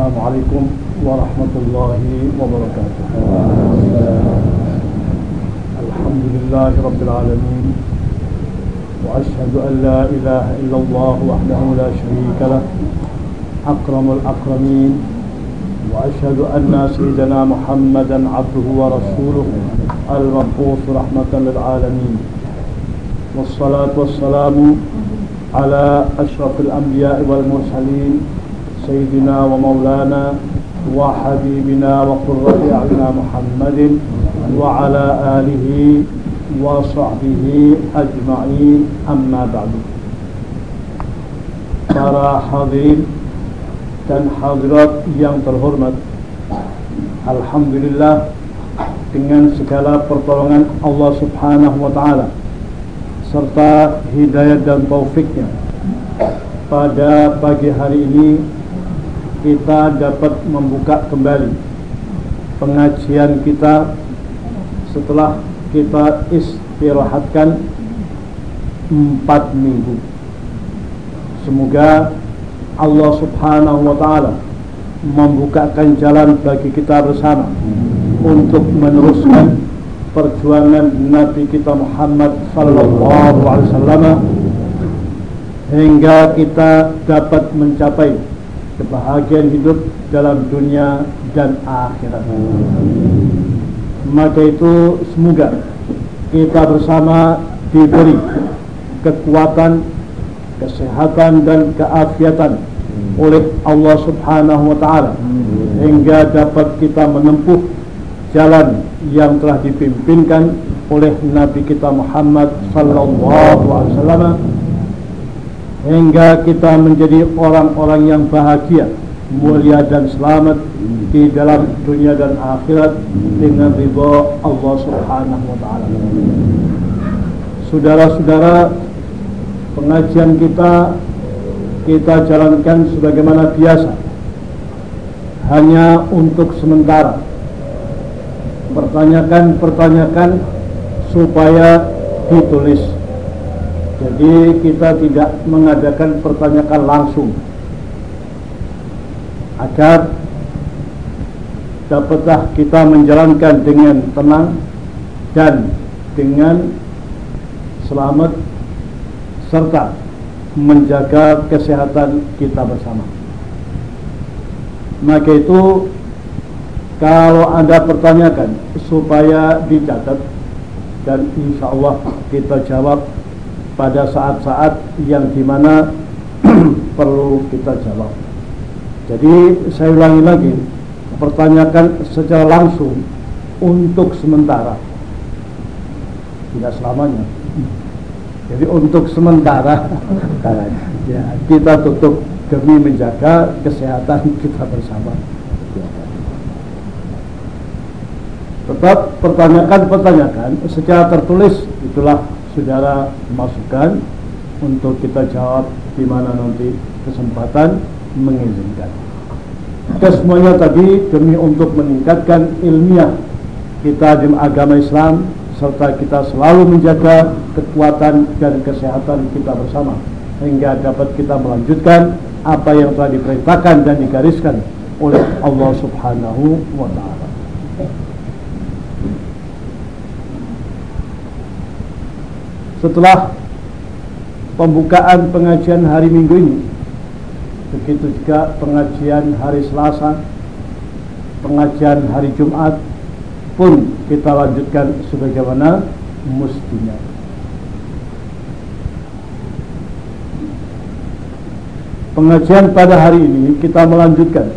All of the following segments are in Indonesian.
السلام عليكم ورحمة الله وبركاته. الحمد لله رب العالمين وأشهد أن لا إله إلا الله وحده لا شريك له أكرم الأكرمين وأشهد أن سيدنا محمدا عبده ورسوله المبعوث رحمة للعالمين. والصلاة والسلام على أشرف الأنبياء والمرسلين سيدنا ومولانا وحبيبنا وقرة أعيننا محمد وعلى آله وصحبه أجمعين أما بعد para hadirin dan hadirat yang terhormat Alhamdulillah dengan segala pertolongan Allah subhanahu wa ta'ala serta hidayah dan taufiknya pada pagi hari ini kita dapat membuka kembali pengajian kita setelah kita istirahatkan empat minggu. Semoga Allah subhanahu wa ta'ala membukakan jalan bagi kita bersama untuk meneruskan perjuangan Nabi kita Muhammad sallallahu alaihi wasallam hingga kita dapat mencapai kebahagiaan hidup dalam dunia dan akhirat. Maka itu semoga kita bersama diberi kekuatan, kesehatan dan keafiatan oleh Allah Subhanahu wa taala hingga dapat kita menempuh jalan yang telah dipimpinkan oleh Nabi kita Muhammad sallallahu alaihi wasallam hingga kita menjadi orang-orang yang bahagia, mulia dan selamat di dalam dunia dan akhirat dengan ridha Allah Subhanahu wa taala. Saudara-saudara, pengajian kita kita jalankan sebagaimana biasa. Hanya untuk sementara pertanyakan-pertanyakan supaya ditulis. Jadi kita tidak mengadakan pertanyaan langsung agar dapatlah kita menjalankan dengan tenang dan dengan selamat serta menjaga kesehatan kita bersama. Maka itu kalau Anda pertanyakan supaya dicatat dan insya Allah kita jawab pada saat-saat yang di mana perlu kita jawab. Jadi saya ulangi lagi, pertanyakan secara langsung untuk sementara, tidak selamanya. Jadi untuk sementara ya, kita tutup demi menjaga kesehatan kita bersama. Tetap pertanyakan-pertanyakan secara tertulis itulah saudara masukkan untuk kita jawab di mana nanti kesempatan mengizinkan. Kesemuanya tadi demi untuk meningkatkan ilmiah kita di agama Islam serta kita selalu menjaga kekuatan dan kesehatan kita bersama hingga dapat kita melanjutkan apa yang telah diperintahkan dan digariskan oleh Allah Subhanahu wa taala. Setelah pembukaan pengajian hari Minggu ini, begitu juga pengajian hari Selasa, pengajian hari Jumat pun kita lanjutkan sebagaimana mestinya. Pengajian pada hari ini kita melanjutkan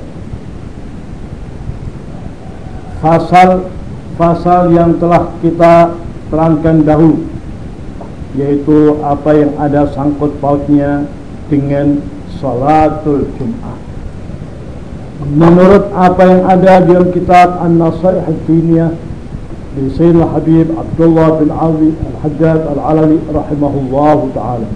pasal-pasal yang telah kita terangkan dahulu yaitu apa yang ada sangkut pautnya dengan salatul Jum'ah. Menurut apa yang ada di dalam kitab An-Nasaih Al-Diniyah di Sayyidina Habib Abdullah bin Ali Al-Haddad Al-Alani rahimahullah taala.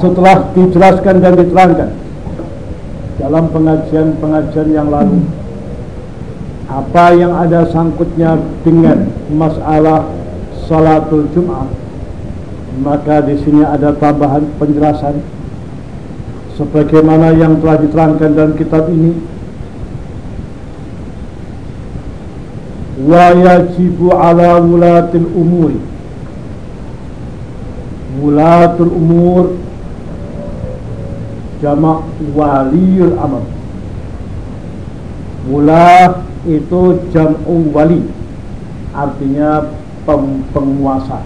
Setelah dijelaskan dan diterangkan dalam pengajian-pengajian yang lalu apa yang ada sangkutnya dengan masalah salatul Jum'ah maka di sini ada tambahan penjelasan sebagaimana yang telah diterangkan dalam kitab ini. Wa yajibu ala wulatil umuri wulatul umur jamak waliul amr Wula itu jam'u wali artinya penguasa.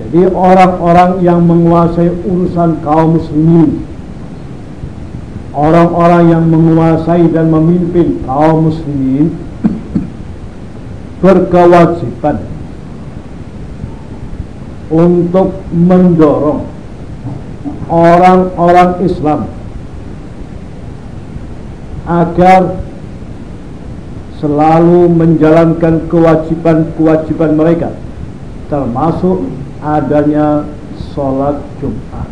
Jadi orang-orang yang menguasai urusan kaum muslimin orang-orang yang menguasai dan memimpin kaum muslimin berkewajiban untuk mendorong orang-orang Islam agar selalu menjalankan kewajiban-kewajiban mereka termasuk adanya sholat Jumat.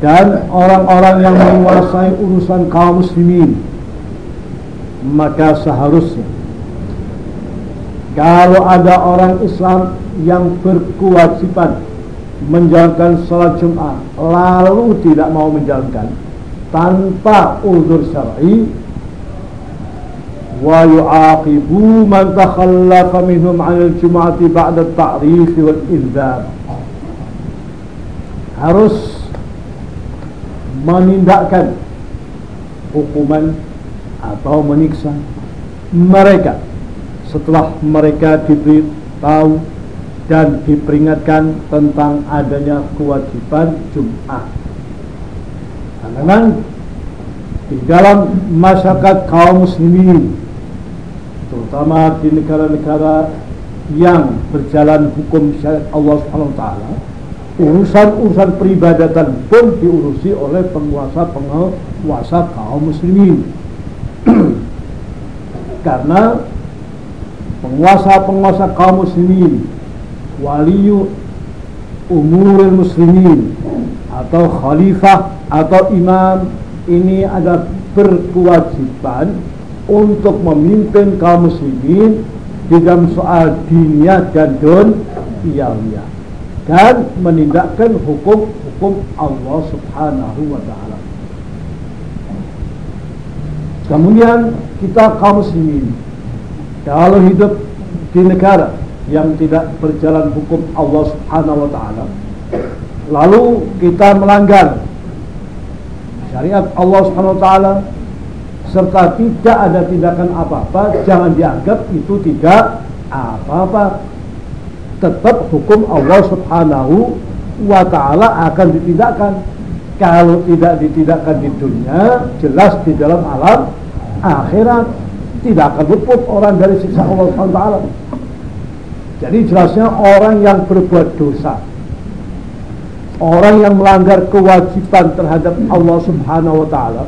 Dan orang-orang yang menguasai urusan kaum muslimin maka seharusnya kalau ada orang Islam yang berkewajiban menjalankan sholat Jumat lalu tidak mau menjalankan tanpa uzur syar'i man takhallafa minhum 'an al-jum'ati ba'da at-ta'rif wal inzar harus menindakkan hukuman atau menyiksa mereka setelah mereka diberitahu dan diperingatkan tentang adanya kewajiban Jum'ah. Karena di dalam masyarakat kaum muslimin terutama di negara-negara yang berjalan hukum syariat Allah Subhanahu taala urusan-urusan peribadatan pun diurusi oleh penguasa-penguasa kaum muslimin. Karena penguasa-penguasa kaum muslimin waliyu umuril muslimin atau khalifah atau imam ini ada berkewajiban untuk memimpin kaum muslimin di dalam soal dunia dan dunia dan menindakkan hukum-hukum Allah Subhanahu wa taala. Kemudian kita kaum muslimin kalau hidup di negara yang tidak berjalan hukum Allah Subhanahu wa taala lalu kita melanggar syariat Allah Subhanahu wa taala serta tidak ada tindakan apa-apa jangan dianggap itu tidak apa-apa. Tetap hukum Allah Subhanahu wa taala akan ditindakkan. Kalau tidak ditindakkan di dunia jelas di dalam alam akhirat tidak akan luput orang dari siksa Allah SWT jadi jelasnya orang yang berbuat dosa orang yang melanggar kewajiban terhadap Allah Subhanahu wa taala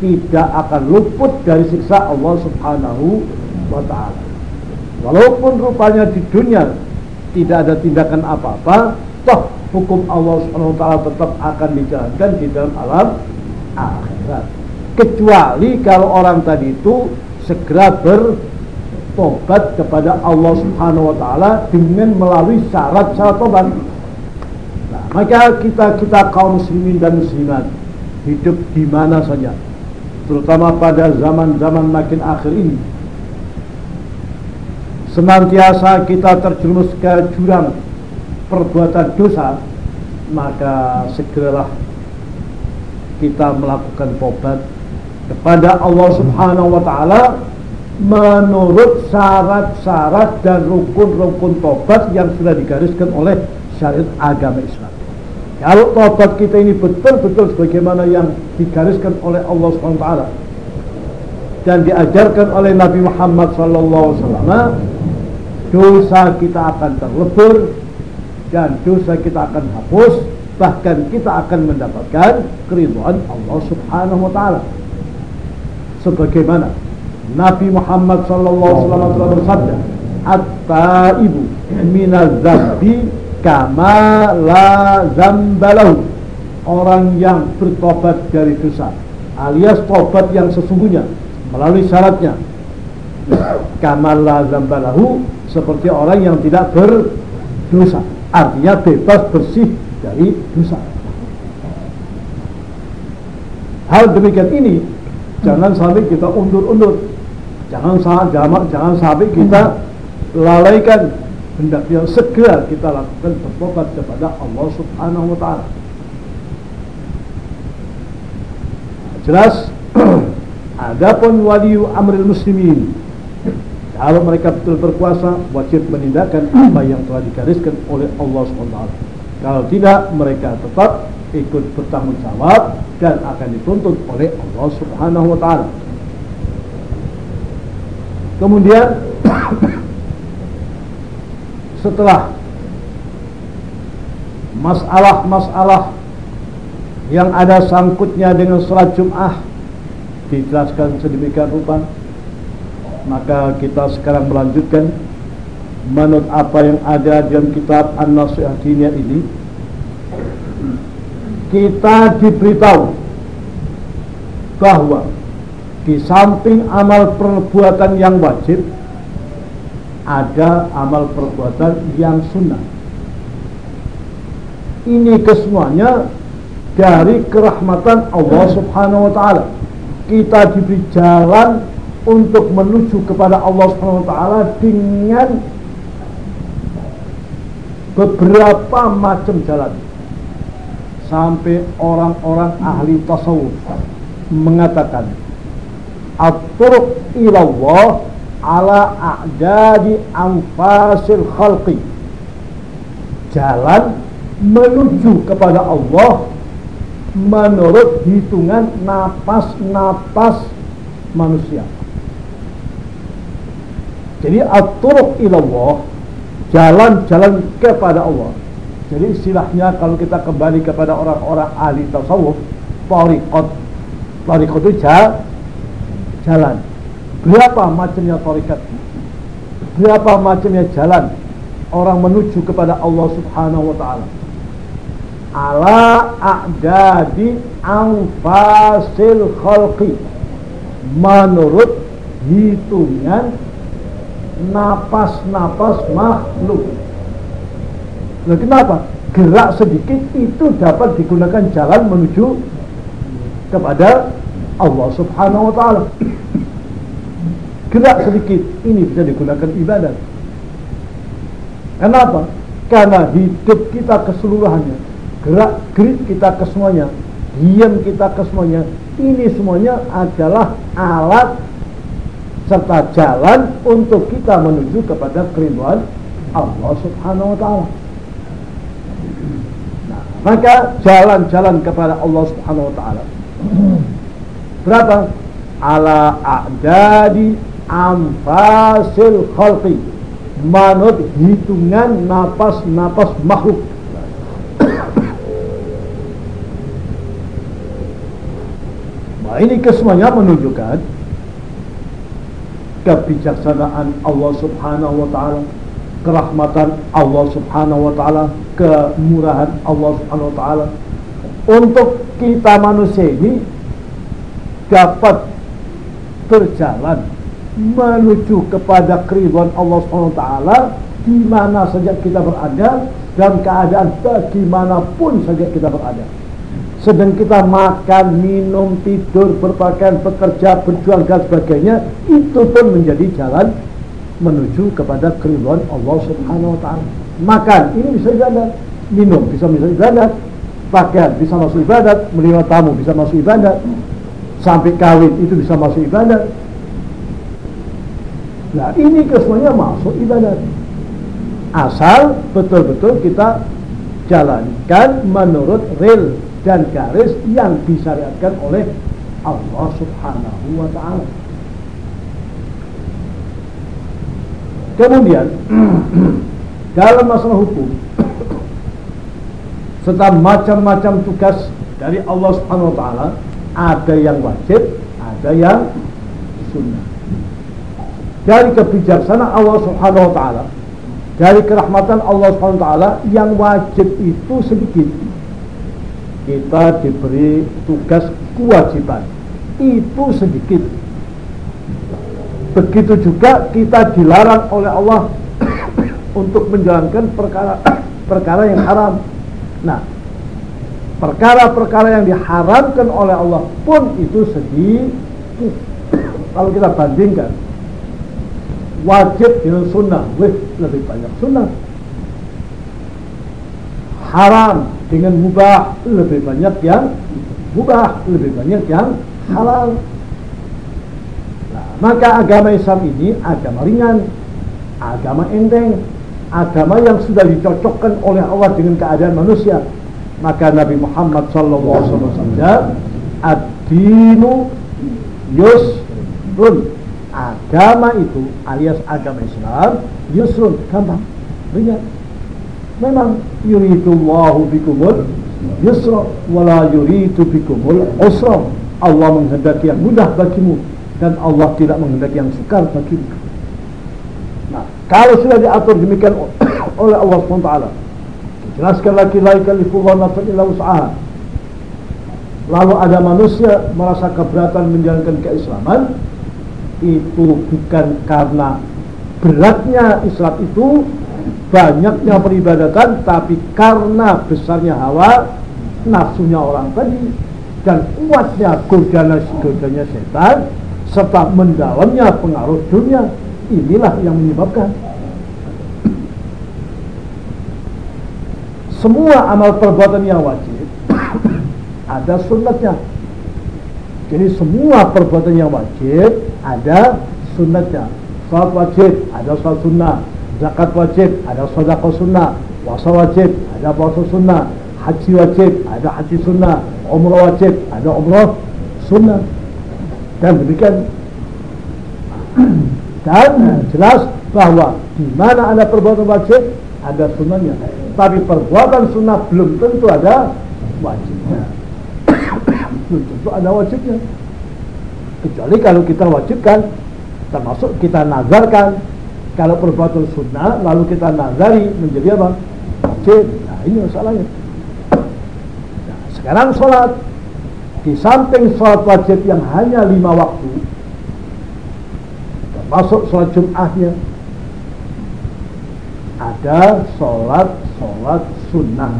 tidak akan luput dari siksa Allah Subhanahu wa taala. Walaupun rupanya di dunia tidak ada tindakan apa-apa, toh hukum Allah Subhanahu wa taala tetap akan dijalankan di dalam alam akhirat kecuali kalau orang tadi itu segera bertobat kepada Allah Subhanahu wa taala dengan melalui syarat-syarat tobat. Nah, maka kita kita kaum muslimin dan muslimat hidup di mana saja, terutama pada zaman-zaman makin akhir ini. Senantiasa kita terjerumus ke jurang perbuatan dosa, maka segeralah kita melakukan tobat kepada Allah Subhanahu wa taala menurut syarat-syarat dan rukun-rukun tobat yang sudah digariskan oleh syariat agama Islam. Kalau tobat kita ini betul-betul sebagaimana yang digariskan oleh Allah taala dan diajarkan oleh Nabi Muhammad wasallam, dosa kita akan terlebur dan dosa kita akan hapus, bahkan kita akan mendapatkan keridhaan Allah Subhanahu wa taala. Sebagaimana Nabi Muhammad telah bersabda at-taibu minaz-zambi kama la zambalahu orang yang bertobat dari dosa alias tobat yang sesungguhnya melalui syaratnya kama la zambalahu seperti orang yang tidak dosa. Artinya bebas bersih dari dosa. Hal demikian ini jangan sampai kita undur-undur. Jangan jangan jangan sampai kita lalaikan hendaknya segera kita lakukan bertobat kepada Allah Subhanahu wa taala. Jelas adapun wali amril muslimin kalau mereka betul berkuasa wajib menindakkan apa yang telah digariskan oleh Allah Subhanahu taala. Kalau tidak mereka tetap ikut bertanggung jawab dan akan dituntut oleh Allah Subhanahu wa taala. Kemudian setelah masalah-masalah yang ada sangkutnya dengan sholat Jum'ah dijelaskan sedemikian rupa maka kita sekarang melanjutkan menurut apa yang ada dalam kitab An-Nasihat ini. Kita diberitahu bahwa di samping amal perbuatan yang wajib ada amal perbuatan yang sunnah. Ini kesemuanya dari kerahmatan Allah Subhanahu wa taala. Kita diberi jalan untuk menuju kepada Allah Subhanahu wa taala dengan beberapa macam jalan. Sampai orang-orang ahli tasawuf mengatakan at-turuq ila Allah ala a'dadi anfasil khalqi. Jalan menuju kepada Allah menurut hitungan napas-napas manusia. Jadi at-turuq ilallah jalan-jalan kepada Allah. Jadi istilahnya kalau kita kembali kepada orang-orang ahli tasawuf tariqat. Tariqat itu jalan Berapa macamnya tarikat? Berapa macamnya jalan orang menuju kepada Allah Subhanahu wa taala? Ala a'dadi anfasil khalqi menurut hitungan napas-napas makhluk. Nah, kenapa? Gerak sedikit itu dapat digunakan jalan menuju kepada Allah Subhanahu wa taala gerak sedikit ini bisa digunakan ibadat kenapa? karena hidup kita keseluruhannya gerak gerik kita kesemuanya diam kita kesemuanya ini semuanya adalah alat serta jalan untuk kita menuju kepada keriduan Allah subhanahu wa ta'ala nah, maka jalan-jalan kepada Allah subhanahu wa ta'ala berapa? ala a'dadi amfasil khalqi. Manut hitungan napas-napas makhluk. Nah ini kesemuanya menunjukkan kebijaksanaan Allah subhanahu wa ta'ala kerahmatan Allah subhanahu wa ta'ala kemurahan Allah subhanahu wa ta'ala. Untuk kita manusia ini dapat berjalan menuju kepada keriduan Allah SWT di mana saja kita berada dan keadaan bagaimanapun saja kita berada. Sedang kita makan, minum, tidur, berpakaian, bekerja, berjuang dan sebagainya, itu pun menjadi jalan menuju kepada keriduan Allah Subhanahu wa taala. Makan ini bisa ibadat, minum bisa bisa ibadat, pakaian bisa masuk ibadat, menerima tamu bisa masuk ibadat, sampai kawin itu bisa masuk ibadat, Nah ini kesemuanya masuk ibadat. Asal betul-betul kita jalankan menurut rel dan garis yang disyariatkan oleh Allah Subhanahu wa taala. Kemudian dalam masalah hukum serta macam-macam tugas dari Allah Subhanahu wa taala ada yang wajib, ada yang sunnah dari kebijaksanaan Allah Subhanahu wa taala dari kerahmatan Allah Subhanahu wa taala yang wajib itu sedikit kita diberi tugas kewajiban itu sedikit begitu juga kita dilarang oleh Allah untuk menjalankan perkara perkara yang haram. Nah, perkara-perkara yang diharamkan oleh Allah pun itu sedikit. Kalau kita bandingkan wajib dengan sunnah, wih lebih banyak sunnah. Haram dengan mubah lebih banyak yang mubah, lebih banyak yang halal. Nah, maka agama Islam ini agama ringan, agama enteng, agama yang sudah dicocokkan oleh Allah dengan keadaan manusia. Maka Nabi Muhammad SAW ad-dinu yusrun agama itu alias agama Islam yusrun gampang ringan. Memang yuridullahu bikumul yusra wala yuridu bikumul usra. Allah menghendaki yang mudah bagimu dan Allah tidak menghendaki yang sukar bagimu. Nah kalau sudah diatur demikian oleh Allah SWT jelaskan lagi la yukallifullahu illa usaha lalu ada manusia merasa keberatan menjalankan keislaman itu bukan karena beratnya Islam itu banyaknya peribadatan tapi karena besarnya hawa nafsunya orang tadi dan kuatnya godana godanya setan serta mendalamnya pengaruh dunia. Inilah yang menyebabkan. Semua amal perbuatan yang wajib ada sunnatnya jadi semua perbuatan yang wajib ada sunnatnya. Salat wajib ada salat sunnah. Zakat wajib ada sedekah sunnah. Puasa wajib ada puasa sunnah. Haji wajib ada haji sunnah. Umrah wajib ada umrah sunnah. Dan demikian dan jelas bahwa di mana ada perbuatan wajib ada sunnahnya. Tapi perbuatan sunnah belum tentu ada wajibnya belum tentu ada wajibnya. Kecuali kalau kita wajibkan termasuk kita nazarkan. Kalau perbuatan sunnah lalu kita nazari menjadi apa? Wajib. Nah ini masalahnya. Nah, sekarang sholat. Di samping sholat wajib yang hanya lima waktu termasuk sholat jum'ahnya ada sholat sholat sunnah.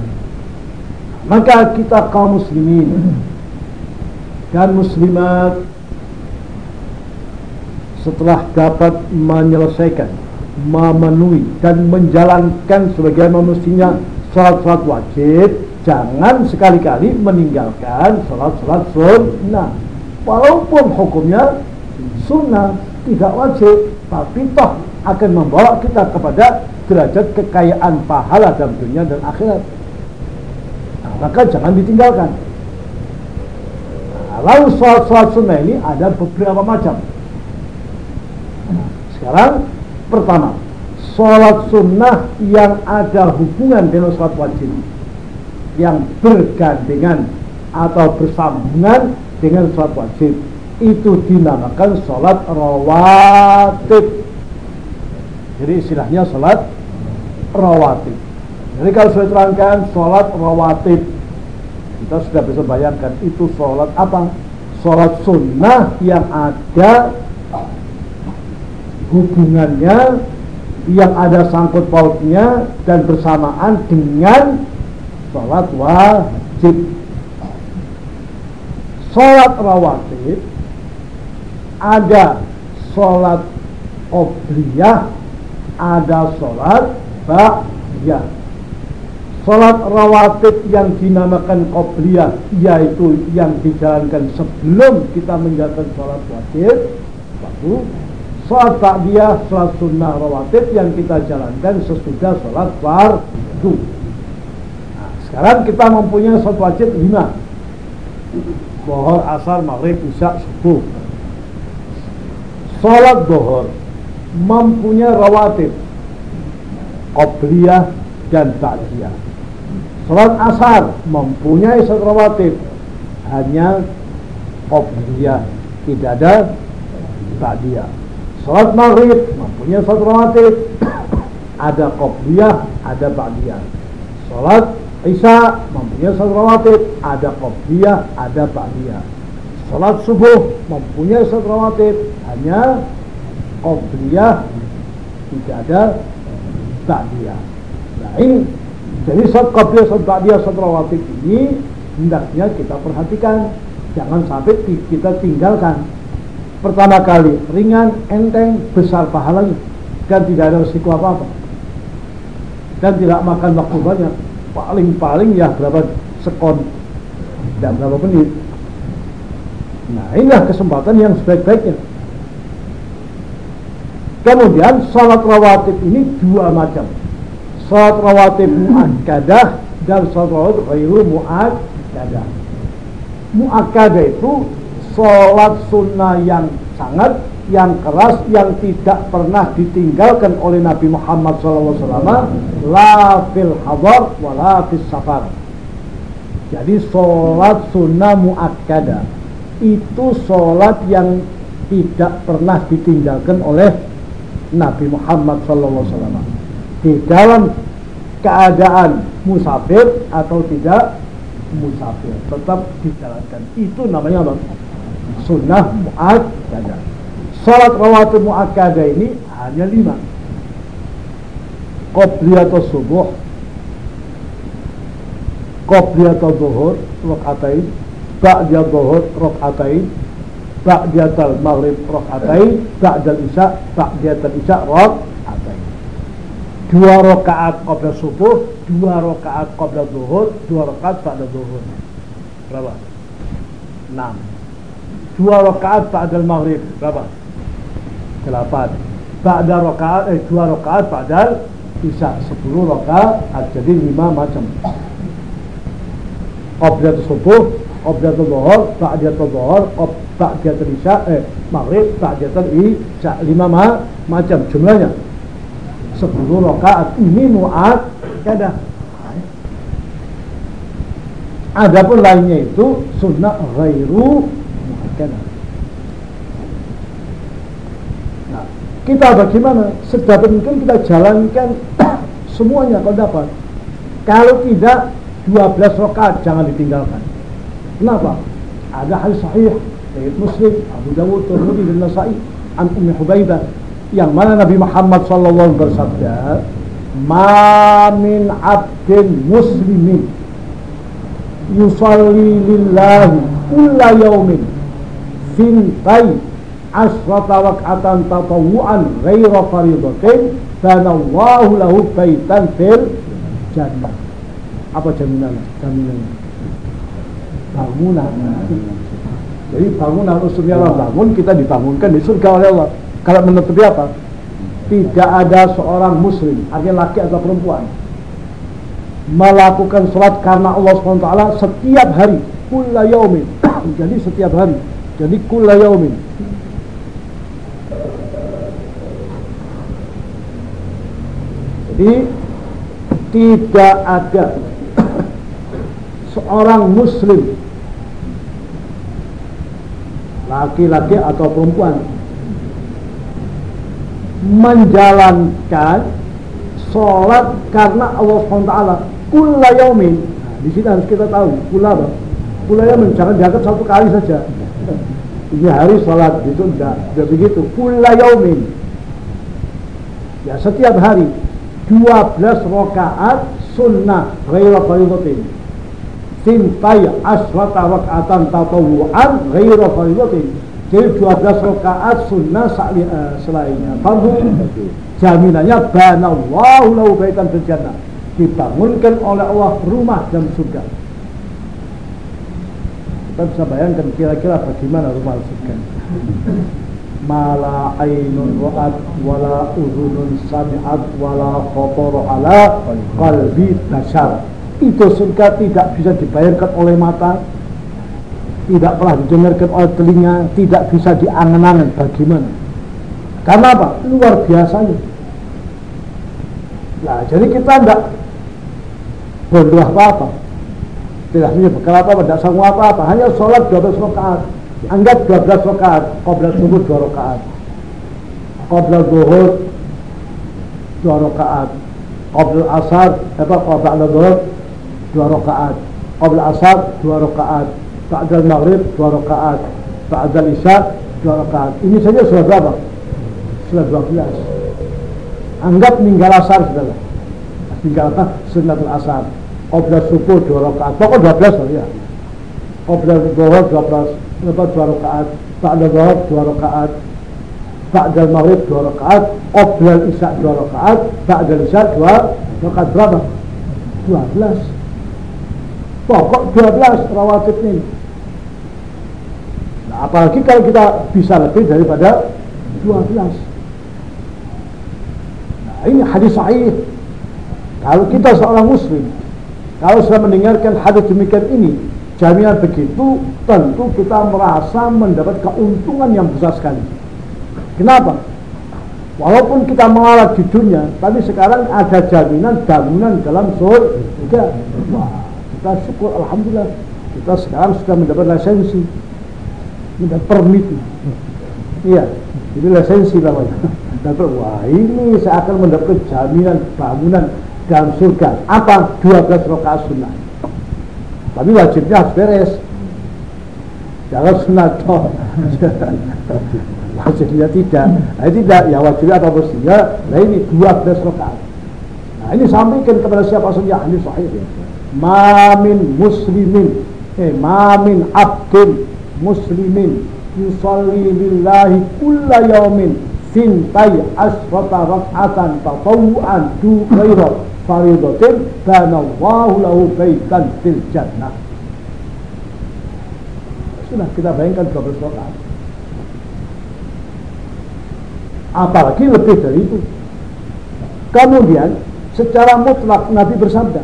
Maka kita kaum muslimin dan muslimat setelah dapat menyelesaikan memenuhi dan menjalankan sebagai mestinya salat-salat wajib jangan sekali-kali meninggalkan salat-salat sunnah. Walaupun hukumnya sunnah tidak wajib tapi toh akan membawa kita kepada derajat kekayaan pahala dalam dunia dan akhirat. Nah, maka jangan ditinggalkan kalau sholat-sholat sunnah ini ada beberapa macam. Sekarang pertama, sholat sunnah yang ada hubungan dengan sholat wajib, yang bergandengan atau bersambungan dengan sholat wajib, itu dinamakan sholat rawatib. Jadi istilahnya sholat rawatib. Jadi kalau saya terangkan sholat rawatib kita sudah bisa bayangkan itu sholat apa? Sholat sunnah yang ada hubungannya yang ada sangkut pautnya dan bersamaan dengan sholat wajib. Sholat rawatib ada sholat obliyah ada sholat ba'yah Salat rawatib yang dinamakan qobliyah yaitu yang dijalankan sebelum kita menjalankan salat wajib. Satu, salat ba'diyah, salat sunnah rawatib yang kita jalankan sesudah salat fardu. Nah, sekarang kita mempunyai salat wajib lima. Bohor, asar, maghrib, isya, subuh. Salat bohor mempunyai rawatib. Qobliyah dan ba'diyah Salat asar mempunyai salat rawatib hanya qobliyah tidak ada ba'diyah. Salat maghrib mempunyai salat rawatib ada qobliyah, ada ba'diyah. Salat isya mempunyai salat rawatib ada qobliyah, ada ba'diyah. Salat subuh mempunyai salat rawatib hanya qobliyah tidak ada ba'diyah. Nah ini jadi saat qabliyah, saat ba'diyah, saat rawatib ini hendaknya kita perhatikan. Jangan sampai kita tinggalkan. Pertama kali ringan enteng besar pahalanya dan tidak ada resiko apa-apa. Dan tidak makan waktu banyak. Paling-paling ya berapa sekon. Dan berapa menit. Nah inilah kesempatan yang sebaik-baiknya. Kemudian salat rawatib ini dua macam salat rawatib mu'akkadah dan salat rawatib ghairu mu'akkadah. Mu'akkadah itu salat sunnah yang sangat yang keras yang tidak pernah ditinggalkan oleh Nabi Muhammad SAW la fil hadar wa la fil safar. Jadi sholat sunnah muakkada itu sholat yang tidak pernah ditinggalkan oleh Nabi Muhammad SAW di dalam keadaan musafir atau tidak musafir. Tetap dijalankan. Itu namanya apa? sunnah muakkadah Salat rawatib muakkadah ini hanya lima. Qobliyatu subuh, Qobliyatu zuhur, rokaatain, Ba'diyat zuhur, rokaatain, Ba'diyat maghrib, rokaatain, Ba'diyat isya, Ba'diyat isya, rokaatain. Dua rakaat qabla subuh, dua rakaat qabla zuhur, dua rakaat ba'da zuhur. Berapa? Enam. Dua rakaat ba'da maghrib, berapa? delapan Ba'da rakaat, eh dua rakaat ba'da Isya sepuluh rakaat Jadi lima macam Qobdat subuh Qobdat zuhur Ba'dat zuhur Ba'dat isya Eh maghrib Ba'dat isya Lima ma macam jumlahnya Sepuluh rakaat Ini mu'ad Kada Adapun lainnya itu sunnah ghairu mu'akkadah kita bagaimana? Sedapat mungkin kita jalankan semuanya kalau dapat? Kalau tidak 12 rakaat jangan ditinggalkan. Kenapa? Ada hal sahih dari Muslim Abu Dawud Tirmidzi dan Nasa'i an Ummi Hubaibah yang mana Nabi Muhammad sallallahu bersabda ma min abdin muslimin yusalli lillahi kulla yawmin fintai asrata rak'atan tatawu'an ghaira faridatin banallahu lahu baitan fil jannah. Apa jaminan? Jaminan. Bangunan. Jadi bangunan usulnya Allah bangun kita dibangunkan di surga oleh Allah kalau menutupi apa? Tidak ada seorang muslim artinya laki atau perempuan melakukan sholat karena Allah SWT setiap hari kulla yaumin. Jadi setiap hari. Jadi kulla yaumin. Jadi tidak ada seorang muslim laki-laki atau perempuan menjalankan sholat karena Allah SWT kulla yaumin. Nah, di sini harus kita tahu kulla apa? Kulla yaumin jangan dianggap satu kali saja. Ini hari sholat gitu enggak enggak begitu. Kulla yaumin. Ya setiap hari. 12 rakaat sunnah ghaira faridatin sintai asrata rakaatan tatawu'an ghaira faridatin jadi 12 rakaat sunnah uh, selainnya. Fardu jaminannya banallahu lahu baitan fil jannah. Dibangunkan oleh Allah rumah dalam surga. Kita bisa bayangkan kira-kira bagaimana rumah surga. Mala ainun ra'at wala udhunun sami'at wala khotor ala qalbi bashar. Itu surga tidak bisa dibayarkan oleh mata tidak pernah didengarkan oleh telinga tidak bisa diangan-angan bagaimana karena apa? luar biasanya nah jadi kita tidak bodoh apa-apa tidak punya bekal apa-apa tidak sanggup apa-apa hanya sholat 12 rakaat Anggap 12 rakaat, qabla subuh 2 rakaat. Qabla zuhur 2 rakaat. Qabla asar, apa qabla zuhur 2 rakaat. Qabla asar 2 rakaat. Ba'da maghrib 2 rakaat. Ba'da isya 2 rakaat. Ini saja sudah berapa? Sudah 12. anggap meninggal asar sudah meninggal apa? Sunnatul asar. Qobla subuh dua rakaat. Pokok 12 lah ya. Qobla dhuhur 12 lepas dua rakaat. Ba'da dhuhur dua rakaat. Ba'da maghrib dua rakaat. Qobla isya dua rakaat. Ba'da isya dua rakaat. Berapa? 12 pokok 12 rawatib ini apalagi kalau kita bisa lebih daripada 12 ini hadis sahih. Kalau kita seorang muslim, kalau sudah mendengarkan hadis demikian ini, jaminan begitu, tentu kita merasa mendapat keuntungan yang besar sekali. Kenapa? Walaupun kita mengalah di dunia, tapi sekarang ada jaminan bangunan dalam surga. Wah, kita syukur Alhamdulillah. Kita sekarang sudah mendapat lisensi, mendapat permit. Iya, itu lisensi namanya. Dan wah ini saya akan mendapat jaminan bangunan dalam surga. Apa? 12 rakaat sunnah. Tapi wajibnya harus beres. Jangan sunnah toh. wajibnya tidak. Nah, tidak, ya wajibnya atau mestinya. Nah ini 12 rakaat. Nah ini sampaikan kepada siapa saja ahli sahih. Mamin muslimin. Eh, mamin abdin muslimin. Yusalli lillahi kulla yaumin sintai asrata rak'atan tatawu'an du ghaira faridatin banallahu lahu baitan fil jannah. Sudah kita bayangkan 12 rakaat. Apalagi lebih dari itu. Kemudian secara mutlak Nabi bersabda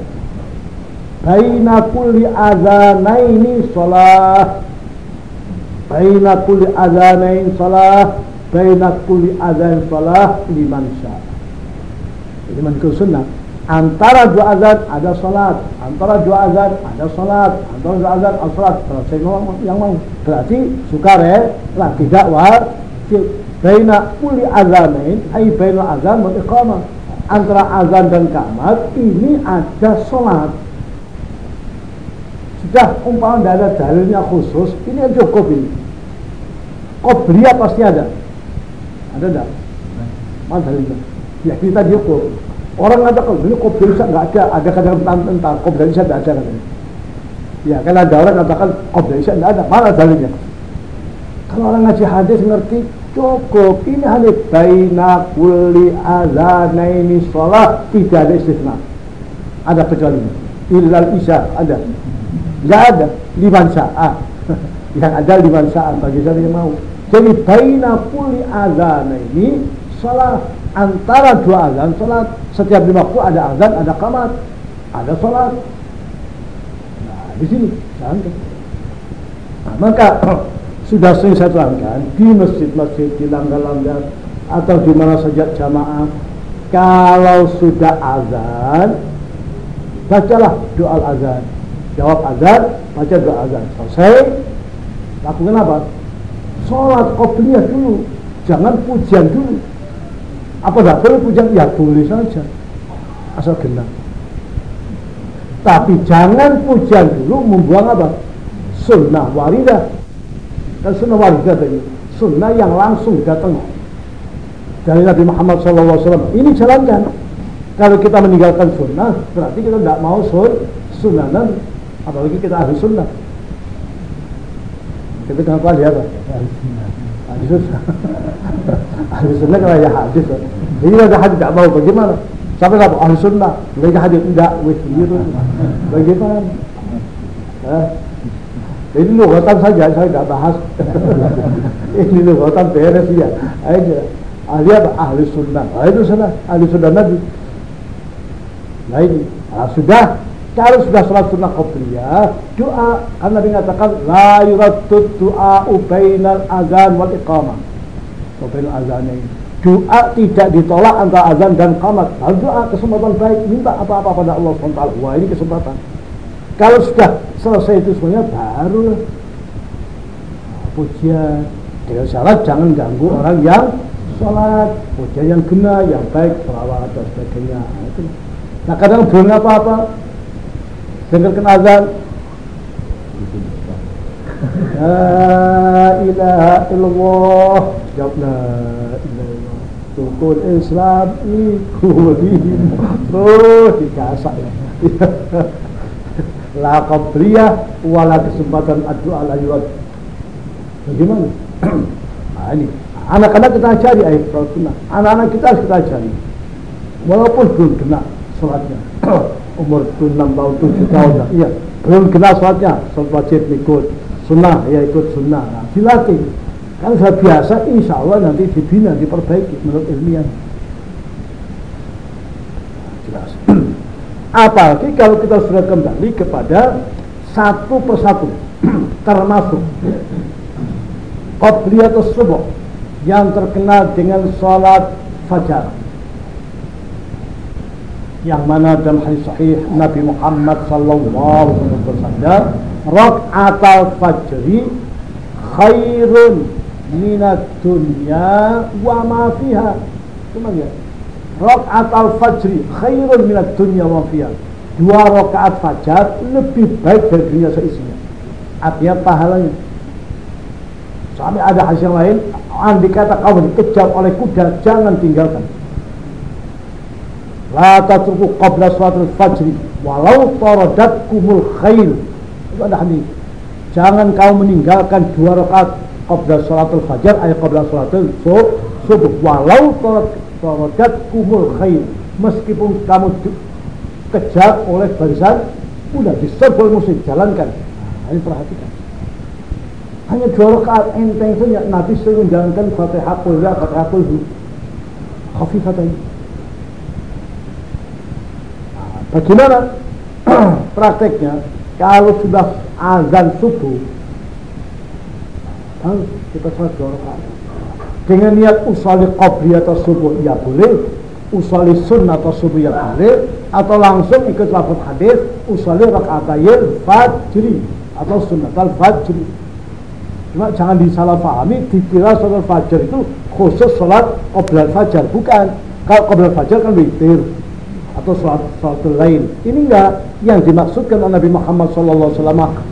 baina kulli azanaini salah baina kulli azanain salah baina kulli adzan salah liman sya. Jadi manhaj sunnah antara dua azan ada salat, antara dua azan ada salat, antara dua azan ada salat. Berarti yang mau berarti sukarela tidak wajib. Baina kulli adzanain ai baina azan wal iqamah. Antara azan dan kamat ini ada salat. Sudah umpama tidak ada dalilnya khusus, ini cukup ini. Qobliyah pasti ada. Ada enggak? Mana dalilnya? Ya kita diukur. Orang kalau ini kok bisa nggak ada, ada kadang tentang kok bisa nggak ada katanya. Ya kan ada orang katakan kok bisa nggak ada, mana dalilnya? Kalau orang ngaji hadis ngerti cukup ini hanya baina kulli azanaini sholat tidak ada istisna. Ada kecuali Ilal isya ada. Enggak ada liman sa'a. Yang ada liman sa'a bagi siapa yang mau. Jadi baina kulli azan ini salat antara dua azan salat setiap lima waktu ada azan ada kamat ada salat. Nah di sini jangan. Nah, maka sudah sering saya terangkan di masjid-masjid di langgar-langgar atau di mana saja jamaah kalau sudah azan bacalah doa azan jawab azan baca doa azan. Selesai. Lakukan apa sholat qobliyah dulu. Jangan pujian dulu. Apa tidak boleh pujian? Ya boleh saja. Asal genap tapi jangan pujian dulu membuang apa? Sunnah waridah. Dan sunnah waridah tadi. Sunnah yang langsung datang. Dari Nabi Muhammad SAW ini jalankan. Kalau kita meninggalkan sunnah berarti kita tidak mau sun sunnah apalagi kita ahli sunnah. Kita kenapa lihat hadis sunnah. Ahli sunnah kalau ya hadis jadi ada hadis tidak mau bagaimana? Sampai nggak ahli sunnah? Mereka hadis tidak wih gitu. Bagaimana? Eh? ini lugatan saja saya tidak bahas. Ini lugatan beres ya aja ahli apa? Ahli sunnah. Ah, itu salah ahli sunnah nabi. Nah ini. Ah, sudah kalau sudah sholat sunnah qobliyah, doa karena Nabi mengatakan la doa bainal azan wal iqamah. Bainal azanain. Doa tidak ditolak antara azan dan qamat. Lalu doa kesempatan baik minta apa-apa pada Allah SWT. Wah ini kesempatan. Kalau sudah selesai itu semuanya baru pujian. Dengan syarat jangan ganggu orang yang sholat. Pujian yang guna, yang baik, selawat dan sebagainya. Nah kadang belum apa-apa, dengarkan azan. La ilaha illallah. Jawab la ilaha illallah. Rukun Islam iku terus dikasak ya. La qabliyah wala kesempatan addu'a la yurad bagaimana? Nah ini. Anak-anak kita cari ayat sunnah anak-anak kita harus kita cari. Walaupun belum kena sholatnya umur 6 tahun 7 tahun iya. Belum kena sholatnya. Sholat wajib ikut sunnah ya ikut sunnah. Nah, dilatih. Kan sudah biasa insya Allah nanti dibina diperbaiki menurut ilmiah jelas. Apalagi kalau kita sudah kembali kepada satu persatu termasuk Qabliyatus subuh yang terkenal dengan sholat fajar yang mana dalam hadis sahih Nabi Muhammad sallallahu alaihi wasallam bersabda rakaat al-fajri khairun minat dunya wa ma fiha. Cuma ya rakaat al-fajri khairun minat dunya wa fiha. Dua rakaat fajar lebih baik dari dunia seisinya. Artinya pahalanya. Sampai ada hadis yang lain andai kata kau dikejar oleh kuda jangan tinggalkan La tatruku qabla salatul fajri walau kumul khair. Itu ada hadis. Jangan kau meninggalkan dua rakaat qabla salatul fajar ayat qabla salatul subuh walau kumul khair. Meskipun kamu kejar oleh barisan udah diserbu musik jalankan. Nah, ini perhatikan. Hanya dua rakaat enteng saja Nabi sering menjalankan Fatihah Qul Fatihah Qul Khafifah ini Bagaimana prakteknya? Kalau sudah azan subuh, kita sholat dua. Dengan niat usali qabli atau subuh ya boleh, usali sunnah atau subuh ya boleh, atau langsung ikut lafaz hadis usali rakaatayil fajri atau sunnah al fajri. Cuma jangan disalah pahami, dikira sholat fajar itu khusus sholat qoblal fajar, bukan. Kalau qoblal fajar kan witir, atau sholat sholatul lain. Ini enggak yang dimaksudkan oleh Nabi Muhammad SAW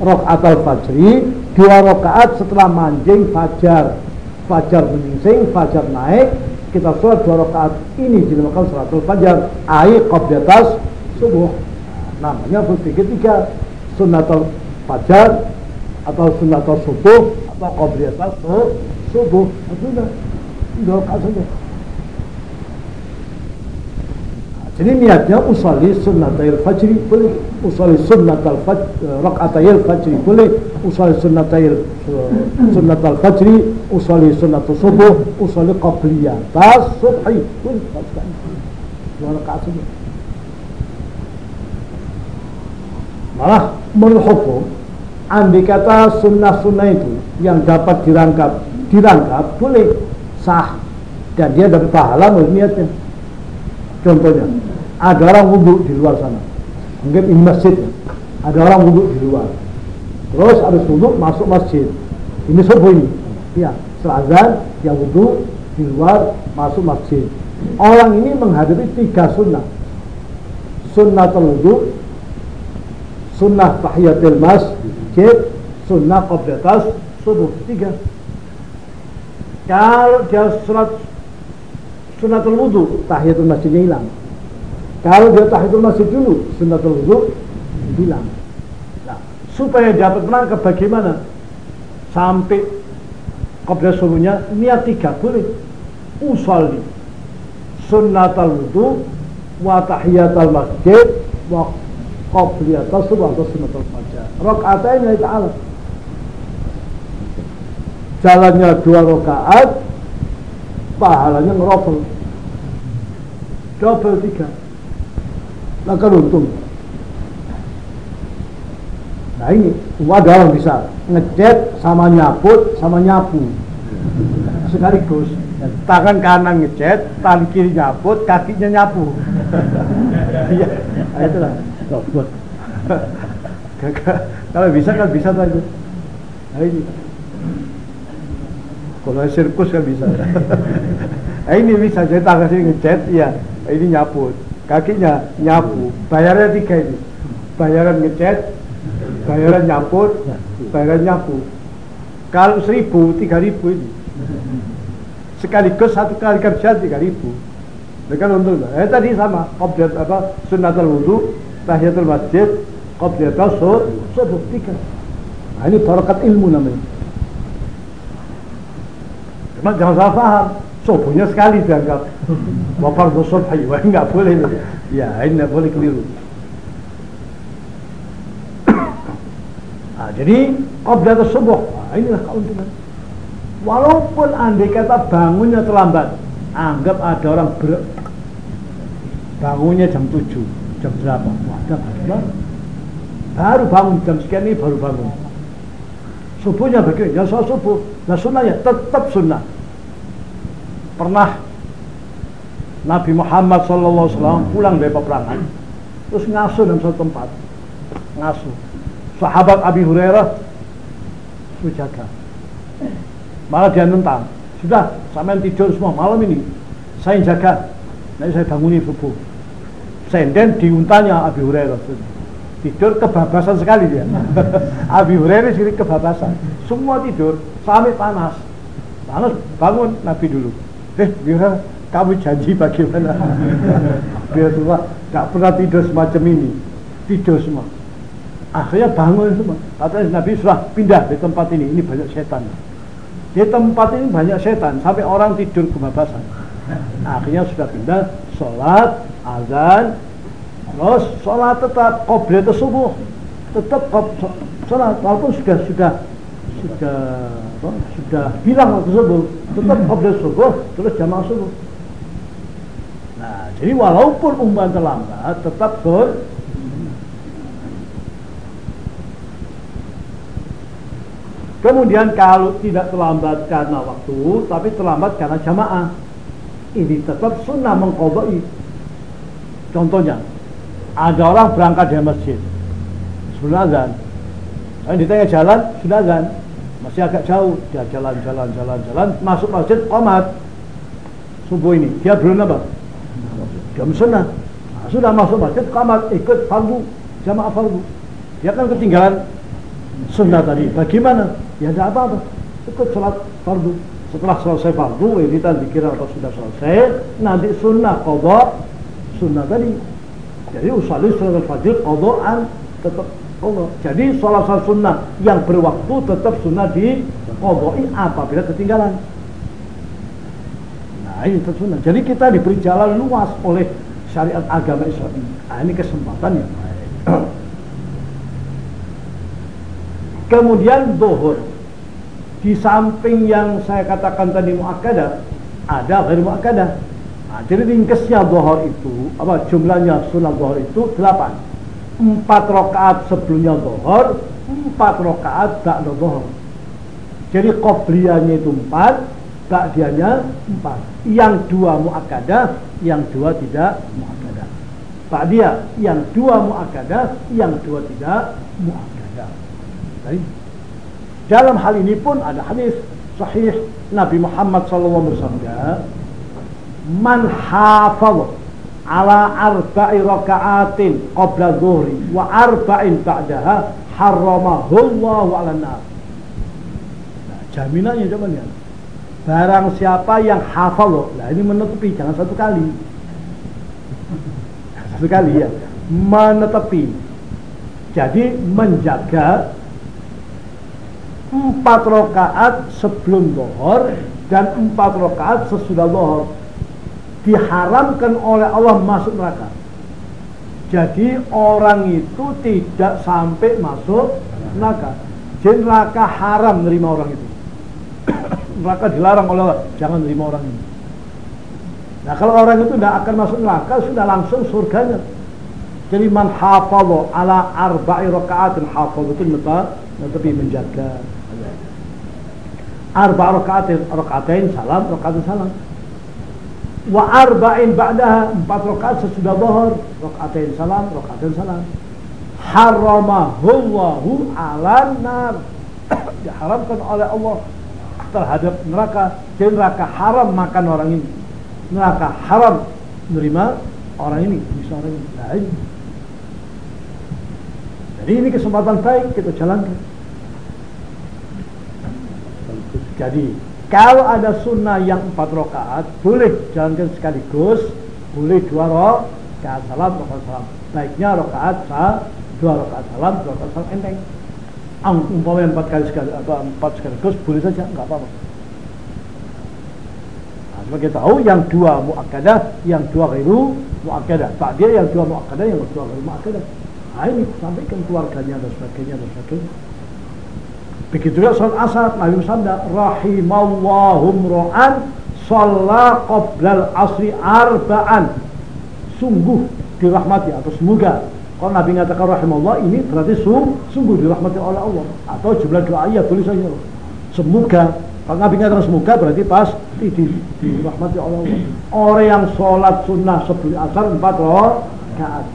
rakaat al-fajri dua rakaat setelah manjing fajar. Fajar menyingsing, fajar naik, kita sholat dua rakaat ini dinamakan sholatul fajar. Ai qabdatas subuh. Namanya fungsi ketiga sunnatul fajar atau sunnatul subuh atau qabdatas subuh. Itu dua rakaat saja. Jadi niatnya usali sunnatayil fajri boleh, usali sunnatal fajr eh, rakaatayil fajri boleh, usali sunnatayil eh, sunnatal fajri, usali sunnatul subuh, usali qabliyatas subhi boleh dua rakaat saja. Malah menurut hukum, kata sunnah-sunnah itu yang dapat dirangkap, dirangkap boleh. Sah. Dan dia dapat pahala menurut niatnya. Contohnya, ada orang wudhu di luar sana. Mungkin ini masjid. Ada orang wudhu di luar. Terus habis wudhu masuk masjid. Ini subuh ini. Ya, setelah yang wudhu di luar masuk masjid. Orang ini menghadapi tiga sunnah. Sunnah wudhu, sunnah tahiyatul masjid, sunnah qablatas subuh. Tiga. Kalau dia sholat sunatul wudhu tahiyatul masjidnya hilang. Kalau dia tahiyatul masjid dulu sunatul wudhu hilang. Nah, supaya dapat menangkap bagaimana? Sampai qabla suruhnya niat tiga boleh. Usalli sunnatul wudhu wa tahiyatul masjid wa qabliyatul subuh atau sunnatul fajar rakaatain ya ta'ala. Jalannya dua rakaat pahalanya ngerofel double tiga? Maka untung. Nah ini ada orang bisa ngecat sama nyaput sama nyapu. Sekaligus tangan kanan ngecat tangan kiri nyaput kakinya nyapu. Iya nah, itulah. Robot. Kalau bisa kan bisa tadi nah ini. Kalau sirkus kan bisa. Nah, ini bisa jadi tangan sini ngecat iya ini nyapu. Kakinya nyapu. Bayarnya tiga ini. Bayaran ngecat bayaran nyaput bayaran nyapu. Kalau seribu tiga ribu ini. Sekaligus satu kali kerja tiga ribu. Dengan untung eh tadi sama. Qoblat apa? Sunnatul wudhu tahiyatul masjid qoblatul subuh tiga. Nah ini barakat ilmu namanya. Cuma jangan salah paham subuhnya sekali dianggap wafar subhi wah nggak boleh ya ini nggak boleh keliru. Nah, jadi qoblatul subuh nah, inilah keuntungan. Walaupun andai kata bangunnya terlambat anggap ada orang ber bangunnya jam 7 jam berapa? Wadah baru baru bangun jam sekian ini baru bangun. Subuhnya bagaimana? Ya soal subuh. Nah sunnahnya tetap sunnah pernah Nabi Muhammad SAW pulang dari peperangan terus ngasuh dalam satu tempat. Ngasuh. Sahabat Abi Hurairah jaga. Malah dia nentang. Sudah sampai tidur semua malam ini. Saya jaga. Nanti saya bangunin subuh. Senden diuntanya Abi Hurairah. Tidur kebabasan sekali dia. Abi Hurairah jadi kebabasan semua tidur sampai panas. Panas bangun Nabi dulu eh biar kamu janji bagaimana? Biar semua gak pernah tidur semacam ini. Tidur semua. Akhirnya bangun semua. Katanya Nabi sudah pindah di tempat ini. Ini banyak setan. Di tempat ini banyak setan. Sampai orang tidur kebabasan. Akhirnya sudah pindah. Sholat, azan, terus sholat tetap qobliyah subuh, tetap sholat. Walaupun sudah sudah sudah apa, sudah hilang waktu subuh, tetap qobliyah subuh, terus jamaah subuh. Nah, jadi walaupun umpan terlambat, tetap sholat Kemudian kalau tidak terlambat karena waktu, tapi terlambat karena jamaah, ini tetap sunnah mengkodoi. Contohnya, ada orang berangkat dari masjid, sudah azan. Di ditanya jalan, sudah azan. Masih agak jauh, dia jalan, jalan, jalan, jalan, masuk masjid, komat. Subuh ini, dia belum apa? Jam sunnah. Nah, sudah masuk masjid, komat, ikut fardu, jamaah fardu. Dia kan ketinggalan sunnah tadi. Bagaimana? ya tidak apa-apa ikut sholat fardu setelah selesai fardu kita dikira atau sudah selesai nanti sunnah kodok sunnah tadi jadi usali sholat fajr kodokan tetap kodok jadi sholat sholat sunnah yang berwaktu tetap sunnah di kodoi apabila ketinggalan nah ini tetap sunnah jadi kita diberi jalan luas oleh syariat agama Islam nah ini kesempatan yang baik Kemudian dohur. Di samping yang saya katakan tadi muakkadah, ada ghair muakkadah. Nah, jadi ringkesnya dohor itu, apa jumlahnya sunat dohor itu delapan. Empat rakaat sebelumnya dohor, empat rakaat ba'da dohor. Jadi qobliyahnya itu empat, ba'dianya empat. Yang dua muakkadah, yang dua tidak muakkadah. Ba'diyah, yang dua muakkadah, yang dua tidak muakkadah. Baik. Dalam hal ini pun ada hadis sahih Nabi Muhammad SAW bersabda, "Man ala arba'i raka'atin qabla dhuhri wa arba'in ba'daha harramahu Allah 'ala nar." Nah, jaminannya coba lihat. Barang siapa yang hafal, nah ini menutupi jangan satu kali. Satu kali ya. Menetepi. Jadi menjaga empat rakaat sebelum dohor dan empat rakaat sesudah dohor diharamkan oleh Allah masuk neraka. Jadi orang itu tidak sampai masuk neraka. Jadi neraka haram menerima orang itu. Neraka dilarang oleh Allah jangan menerima orang ini. Nah kalau orang itu tidak akan masuk neraka sudah langsung surganya. Jadi man hafadhu ala arba'i raka'atin hafadhu itu tapi menjaga. Arba rakaatin rakaatain salam rakaatin salam wa arba'in ba'daha empat rakaat sesudah zuhur rakaatain salam rakaatain salam. Haramahullahu ala nar. Diharamkan oleh Allah terhadap neraka. Jadi neraka haram makan orang ini. Neraka haram menerima orang ini bisa orang ini. Nah, ini. Jadi ini kesempatan baik kita jalankan. Jadi kalau ada sunnah yang empat rakaat boleh jalankan sekaligus boleh dua rakaat salam rakaat salam. Baiknya rakaat sah dua rakaat salam dua rakaat salam enteng. Umpamanya empat kali sekali atau empat sekaligus boleh saja nggak apa-apa. Nah, sebagai tahu yang dua muakkadah yang dua ghairu muakkadah. Dia yang dua muakkadah yang dua ghairu muakkadah. Nah ini sampaikan keluarganya dan sebagainya dan sebagainya Begitu juga sholat asar, Nabi bersabda, Rahimallahum ro'an sholat qoblal asri arba'an. Sungguh dirahmati atau semoga. Kalau Nabi mengatakan rahimallah ini berarti sung, sungguh dirahmati oleh Allah. Atau jumlah doa ya boleh saja. Semoga. Kalau Nabi mengatakan semoga berarti pasti di, dirahmati oleh Allah. Orang yang sholat sunnah sebelum asar empat rakaat.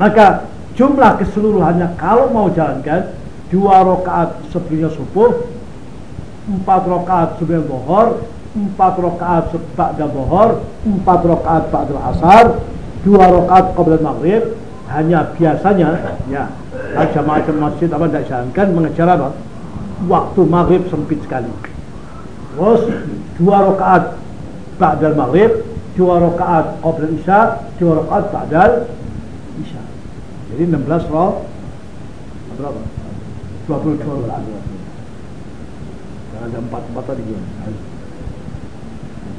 Maka jumlah keseluruhannya kalau mau jalankan dua rakaat sebelumnya subuh, empat rakaat sebelum bohor, empat rakaat ba'da bohor, empat rakaat ba'da asar, dua rakaat qabla maghrib. Hanya biasanya, ya, macam-macam masjid apa tidak jalankan mengejar apa? Waktu maghrib sempit sekali. Terus dua rakaat ba'da maghrib, dua rakaat qabla isya, dua rakaat ba'da isya. Jadi 16 roh berapa? 22 rakaat. Ada empat empat tadi gimana?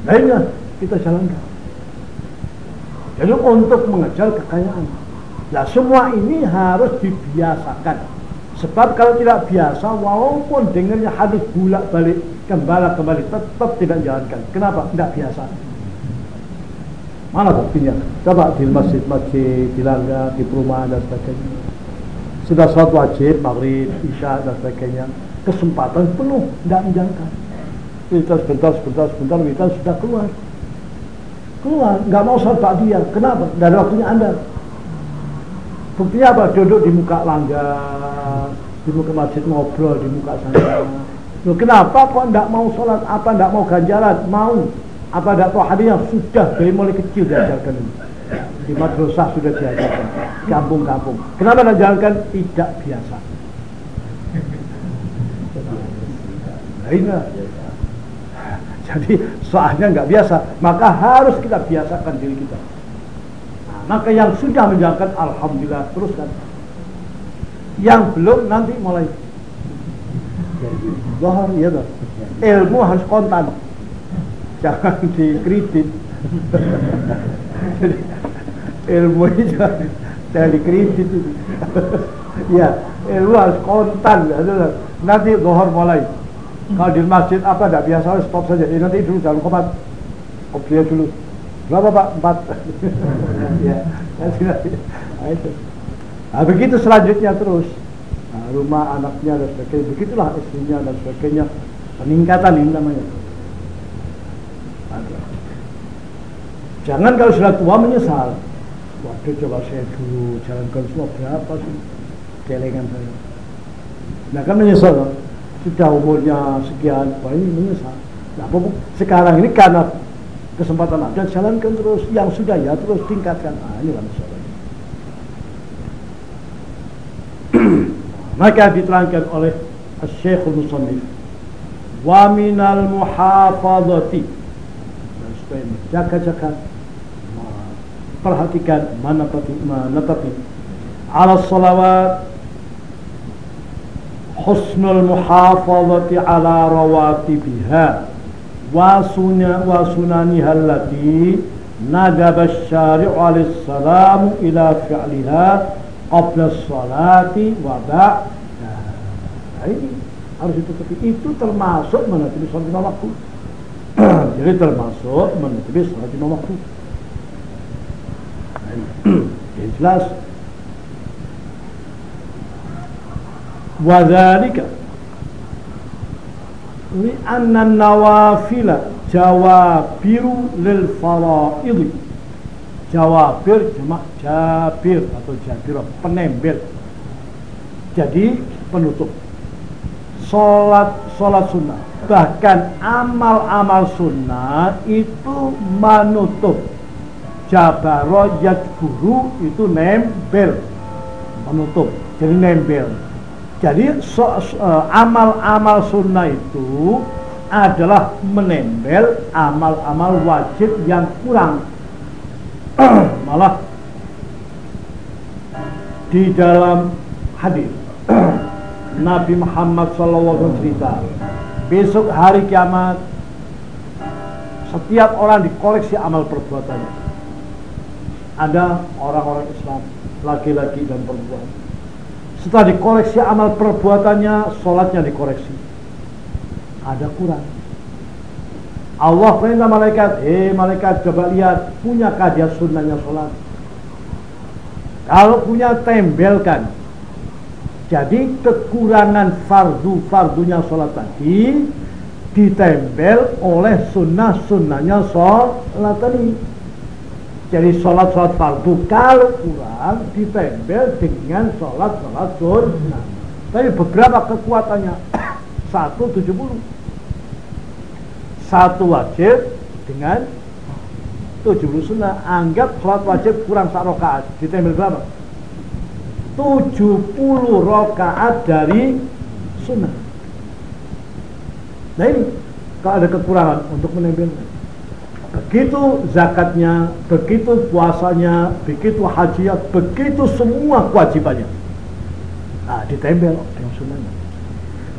Lainnya kita jalankan. Jadi untuk mengejar kekayaan. Nah semua ini harus dibiasakan. Sebab kalau tidak biasa, walaupun dengannya hadis bulak balik kembali kembali tetap tidak jalankan. Kenapa? Tidak biasa. Mana buktinya? Coba di masjid-masjid, di langgar, di perumahan dan sebagainya sudah sholat wajib, maghrib, isya dan sebagainya. Kesempatan penuh tidak menjalankan kita sebentar sebentar sebentar kita sudah keluar. Keluar nggak mau sholat dia kenapa? Dari waktunya anda. Buktinya apa? Duduk di muka langgar di muka masjid ngobrol di muka sana. Loh, kenapa kok tidak mau sholat? Apa tidak mau ganjaran? Mau. Apa tidak tahu hadiah? Sudah dari mulai kecil diajarkan ini di madrasah sudah diajarkan. Kampung-kampung. Kenapa tidak jalankan? Tidak biasa. Nah, jadi soalnya nggak biasa. Maka harus kita biasakan diri kita. Nah, maka yang sudah menjalankan alhamdulillah teruskan. Yang belum nanti mulai. Bahar ya ilmu harus kontan jangan dikredit ilmu ini jangan, jangan dikredit ya ilmu harus kontan. Nanti dohor mulai. Kalau di masjid apa tidak biasa stop saja. Ini nanti dulu jangan komat. Kopinya dulu. Berapa pak? Empat. Ya nanti nanti. Nah, itu. Nah, begitu selanjutnya terus. Nah, rumah anaknya dan sebagainya. Begitulah istrinya dan sebagainya. Peningkatan ini namanya. Jangan kalau sudah tua menyesal. Waduh coba saya dulu jalankan semua berapa sih kelengan saya. Nah kan menyesal sudah umurnya sekian, wah menyesal. Nah sekarang ini karena kesempatan ada jalankan terus yang sudah ya terus tingkatkan. Ah ini masalahnya. Maka diterangkan oleh Syekhul Musannif wa minal muhafadati dan supaya menjaga-jaga perhatikan mana tapi mana tapi ala salawat husnul muhafazati ala rawatibiha. Wa sunna wa sunaniha allati nadaba asy-syari'u alis-salamu ila fi'liha qabla as-salati wa ba'da. Nah, ini harus ditutupi. Itu termasuk menatibi sholat lima waktu. Jadi termasuk menatibi sholat lima waktu ya jelas wadhalika. Li'anna nawafila jawabiru lil faraidi. Jawabir jabir atau jabir penembel. Jadi penutup. Sholat sholat sunnah. Bahkan amal-amal sunnah itu menutup jabaro guru itu nempel menutup jadi nempel Jadi amal-amal so, uh, sunnah itu adalah menempel amal-amal wajib yang kurang. Malah di dalam hadis Nabi Muhammad SAW cerita besok hari kiamat setiap orang dikoleksi amal perbuatannya ada orang-orang Islam laki-laki dan perempuan setelah dikoreksi amal perbuatannya, sholatnya dikoreksi. Ada kurang. Allah perintah malaikat, eh malaikat coba lihat, punya dia sunnahnya sholat? Kalau punya tembelkan. Jadi kekurangan fardu-fardunya sholat tadi ditempel oleh sunnah-sunnahnya sholat tadi. Jadi sholat-sholat fardu kalau kurang ditempel dengan sholat-sholat sunnah. Tapi beberapa kekuatannya satu tujuh puluh, satu wajib dengan tujuh puluh sunnah. Anggap sholat wajib kurang satu rakaat ditempel berapa? Tujuh puluh rakaat dari sunnah. Nah ini kalau ada kekurangan untuk menempelnya begitu zakatnya, begitu puasanya, begitu hajinya, begitu semua kewajibannya. Nah, ditempel yang sunnahnya.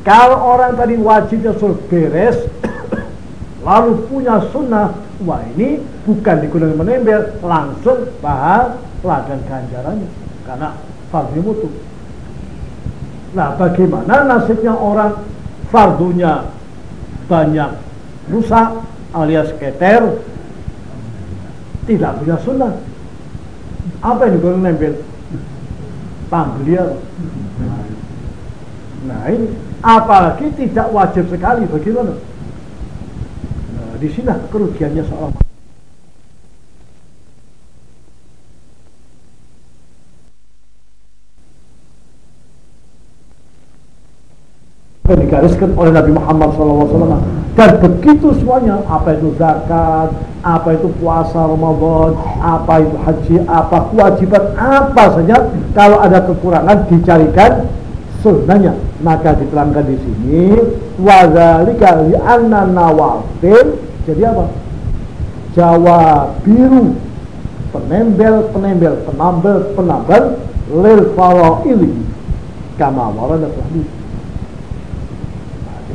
Kalau orang tadi wajibnya sudah beres, lalu punya sunnah, wah ini bukan digunakan menempel, langsung pahala dan ganjarannya. Karena fardu mutu. Nah, bagaimana nasibnya orang fardunya banyak rusak, alias keter. Tidak punya sunnah. Apa yang dikurang nempel? Tambliar nah ini apalagi tidak wajib sekali bagaimana? Nah, di sini kerugiannya seorang. Yang digariskan oleh Nabi Muhammad SAW dan begitu semuanya apa itu zakat apa itu puasa Ramadan apa itu haji apa kewajiban apa saja kalau ada kekurangan dicarikan sunnahnya. Maka diterangkan di sini wadzalika li'anna nawafil jadi apa? Jawa biru penembel penembel penambel penambel lil faraili kama warada hadis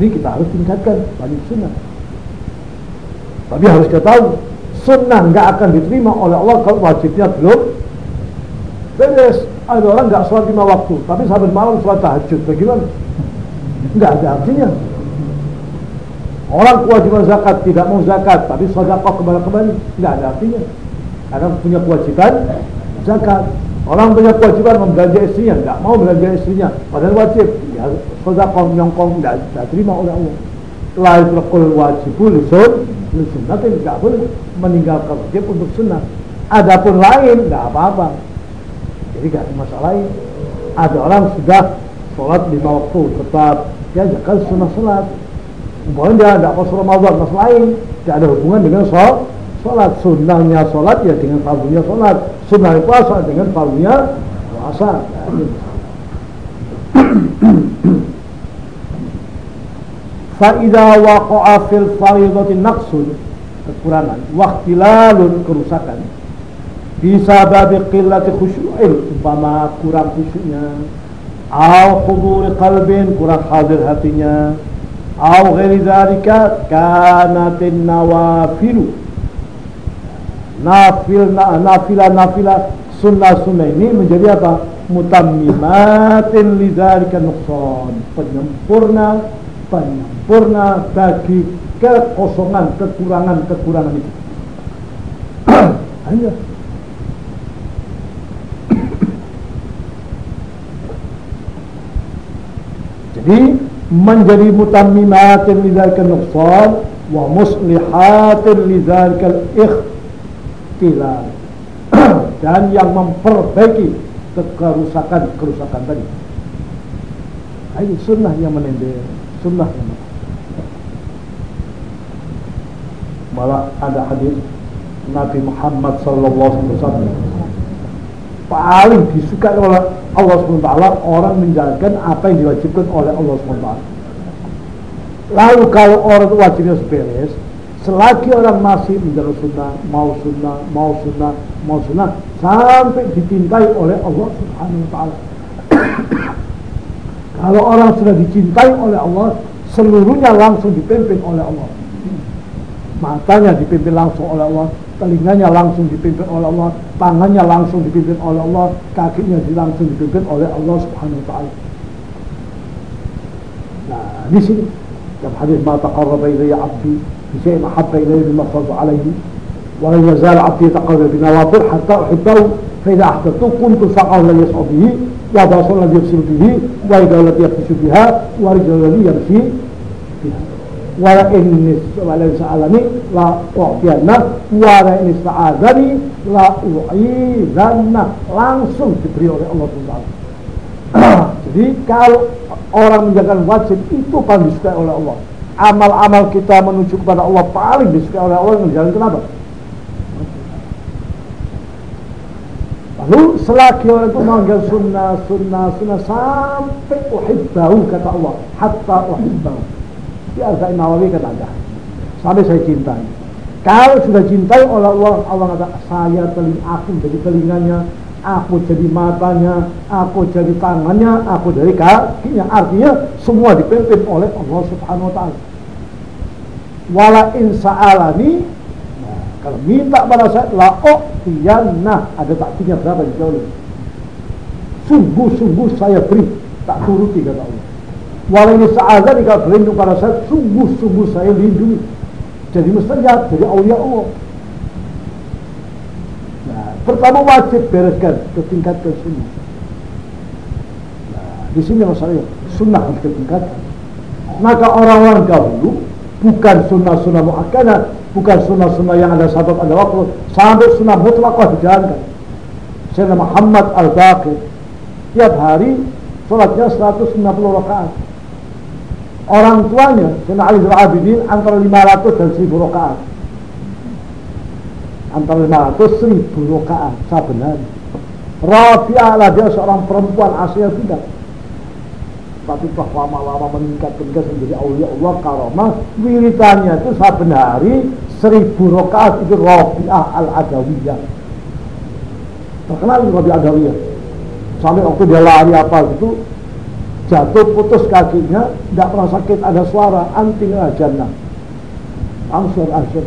ini kita harus tingkatkan banyak sunnah. Tapi harus kita tahu sunnah nggak akan diterima oleh Allah kalau wajibnya belum beres. Ada orang nggak sholat lima waktu, tapi sampai malam sholat tahajud. Bagaimana? Nggak ada artinya. Orang kewajiban zakat tidak mau zakat, tapi sedekah kembali kembali nggak ada artinya. Karena punya kewajiban zakat. Orang punya kewajiban membelanja istrinya, nggak mau belanja istrinya, padahal wajib. Ya, sedekah nyongkong nggak terima oleh Allah. La yutrakul wajibul lisun tapi nggak boleh meninggalkan wajib untuk sunnah. Adapun lain nggak apa-apa. Jadi nggak ada masalah. Ada orang sudah sholat lima waktu tetap dia jangan sunnah sholat. Umpamanya dia tidak puasa Ramadan, masalah lain. Tidak ada hubungan dengan sholat. Sholat sunnahnya sholat ya dengan fardunya sholat. Sunnah puasa dengan fardunya puasa. Nah, Fa'idha waqa'a fil faridati naqsun kekurangan waktilalun kerusakan. Bisa babi qillati khusyu'in umpama kurang khusyuknya. Au huduri qalbin kurang hadir hatinya. Au ghairi dzalika kanatin nawafilu. Nafil nafila nafila sunnah sunnah ini menjadi apa mutammimatin lidzalika nuqsan. Penyempurna penyempurna bagi kekosongan, kekurangan-kekurangan itu. Hanya Jadi menjadi mutammimatin lidzalika nuqsan wa muslihatin lidzalika ikhtilal dan yang memperbaiki kerusakan-kerusakan tadi. Ini sunnah yang menendek sunnah malah ada hadis Nabi Muhammad sallallahu alaihi wasallam. Paling disukai oleh Allah SWT orang menjalankan apa yang diwajibkan oleh Allah SWT lalu kalau orang wajibnya beres selagi orang masih menjalankan sunnah mau sunnah mau sunnah mau sunnah sampai dicintai oleh Allah Subhanahu Wa Taala. Kalau orang sudah dicintai oleh Allah seluruhnya langsung dipimpin oleh Allah. Matanya dipimpin langsung oleh Allah telinganya langsung dipimpin oleh Allah, tangannya langsung dipimpin oleh Allah, kakinya langsung dipimpin oleh Allah Subhanahu wa taala. Nah, di sini dalam hadis ma taqarraba ilayya 'abdi bi syai'in ahabba ilayya mimma 'alayhi fa idha ahbabtu kuntu saqahu la yas'u bihi wa basara la yabsiru bihi wa idha la yabsiru biha wa rijlu la yamshi biha wala in wala sa'alani la u'tiyanna wala in sa'adani la u'izanna langsung diberi oleh Allah SWT jadi kalau orang menjalankan wajib itu paling disukai oleh Allah. Amal-amal kita menuju kepada Allah paling disukai oleh Allah menjalankan kenapa? Lalu selagi orang itu menganggap sunnah, sunnah, sunnah sampai uhibbahu kata Allah, hatta uhibbahu. Di Arba'in Nawawi kata ada. Sampai saya cintai. Kalau sudah cintai oleh Allah Allah kata saya teling aku jadi telinganya aku jadi matanya aku jadi tangannya aku jadi kakinya. Artinya semua dipimpin oleh Allah subhanahu wa ta'ala. Wala in sa'alani kalau minta pada saya la nah ada takdirnya berapa di jauh sungguh-sungguh saya beri tak turuti kata Allah Walau ini saat ini kalau berlindung pada saya, sungguh-sungguh saya lindungi. Jadi mestinya jadi awliya Allah. Nah, pertama wajib bereskan, ketingkatkan sunnah. Nah, di sini masalahnya, sunnah harus ketingkatkan. Maka orang-orang dahulu bukan sunnah-sunnah muakkadah, bukan sunnah-sunnah yang ada sabab ada waktu, sampai sunnah mutlakah dijalankan. Sayyidina Muhammad Al-Baqir tiap hari sholatnya 160 rakaat. Orang tuanya Sayyidina Ali bin Abidin antara 500 dan 1000 rakaat. Antara 500 1000 rakaat saben hari Rabi'ah lah dia seorang perempuan aslinya tidak tapi bahwa lama-lama meningkat meningkat menjadi aulia Allah karomah wiritannya itu saben hari 1000 rakaat itu Rabi'ah al-Adawiyah. Terkenal Rabi'ah Adawiyah sampai waktu dia lari apa gitu jatuh putus kakinya tidak pernah sakit ada suara anting jannah. Langsung asyik.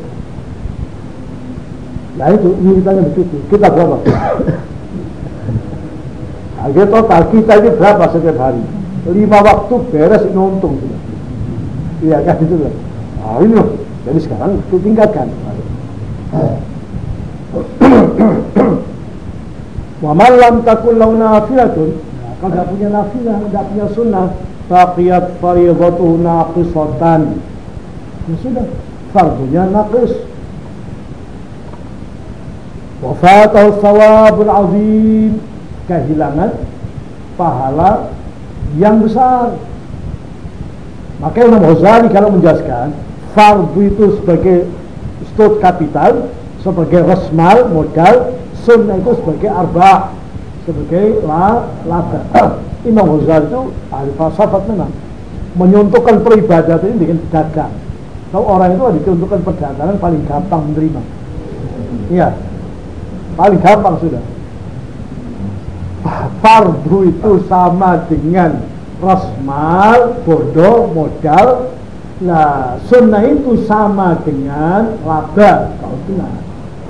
Nah itu wiritannya begitu kita berapa? Nah, total kita ini berapa setiap hari lima waktu beres ini untung sudah iya kan itu loh nah, ini loh jadi sekarang itu tingkatkan wa man lam takun lahu nafilatun kalau tidak punya nafilah, tidak punya sunnah, faqiyat fariyadatuhu naqisatan. Ya sudah, fardunya naqis. Wafatahu sawabul azim. Kehilangan pahala yang besar. Maka Imam Ghazali kalau menjelaskan fardu itu sebagai stud kapital, sebagai resmal modal, sunnah itu sebagai arba sebagai la, laba. Imam Ghazali itu ahli falsafat memang menyuntukkan peribadatan ini dengan dagang. Kalau orang itu ada diuntukkan perdagangan paling gampang menerima. Iya, paling gampang sudah. Fardu itu sama dengan rasmal, bodoh, modal. Nah, sunnah itu sama dengan laba. Kalau.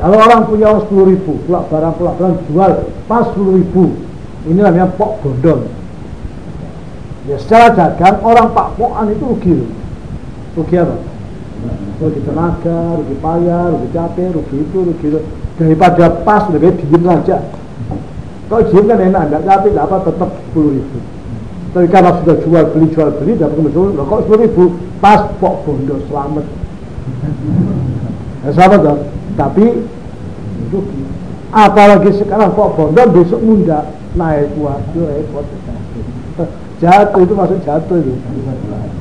Kalau orang punya uang sepuluh ribu, pulak barang pulak barang jual pas sepuluh ribu, ini namanya pok gondol. Ya secara dagang orang pak pokan itu rugi, rugi apa? Rugi tenaga, rugi payah, rugi capek, rugi itu, rugi itu. Daripada pas lebih diem saja. Kalau diem kan enak, enggak capek, enggak apa, tetap sepuluh ribu. Tapi kalau sudah jual beli jual beli dapat kemudian kok sepuluh ribu? Pas pok gondol selamat. Ya sahabat dong tapi rugi. Apalagi sekarang kok bondol besok munda naik kuat repot jatuh itu masuk jatuh itu.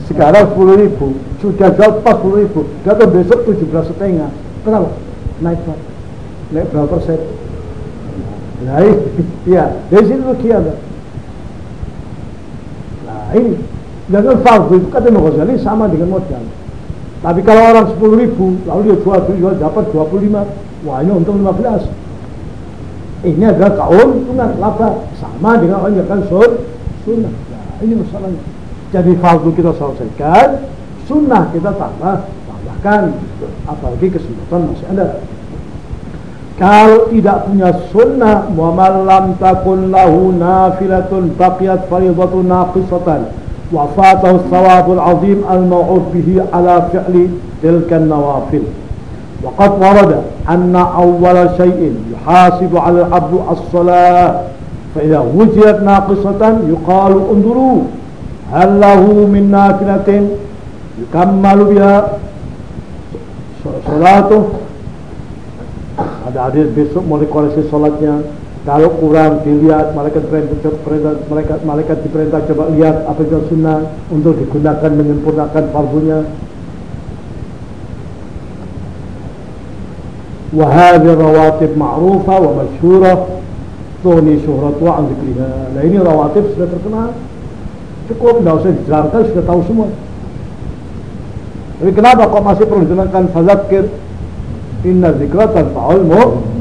Sekarang sepuluh ribu sudah jauh pas sepuluh ribu jatuh besok tujuh belas setengah. Kenapa? Naik kuat naik berapa persen Nah, iya, dari kiamat. Nah, ini jangan fardu itu kata Ghazali sama dengan modal. Tapi kalau orang 10 ribu, lalu dia jual, jual dapat 25, wah ini untung 15. Ini adalah keuntungan laba sama dengan orang yang akan sunnah. Nah, ini masalahnya. Jadi fardu kita selesaikan, sunnah kita tambah, tambahkan. Apalagi kesempatan masih ada Kalau tidak punya sunnah, Muhammad lam takun lahu nafilatun baqiyat faridatun naqisatan وفاته الثواب العظيم الموعود به على فعل تلك النوافل وقد ورد أن أول شيء يحاسب على العبد الصلاة فإذا وجدت ناقصة يقال انظروا هل له من نافلة يكمل بها صلاته ada hadis besok mulai koreksi sholatnya Kalau kurang dilihat malaikat perintah, malaikat malaikat diperintah coba lihat apa itu sunnah untuk digunakan menyempurnakan fardunya. وهذه rawatib معروفة ومشهورة تغني شهرتها عن ذكرها nah ini rawatib sudah terkenal cukup tidak usah dijelaskan sudah tahu semua tapi kenapa kok masih perlu dijelaskan fazakir inna zikra tanfa'ul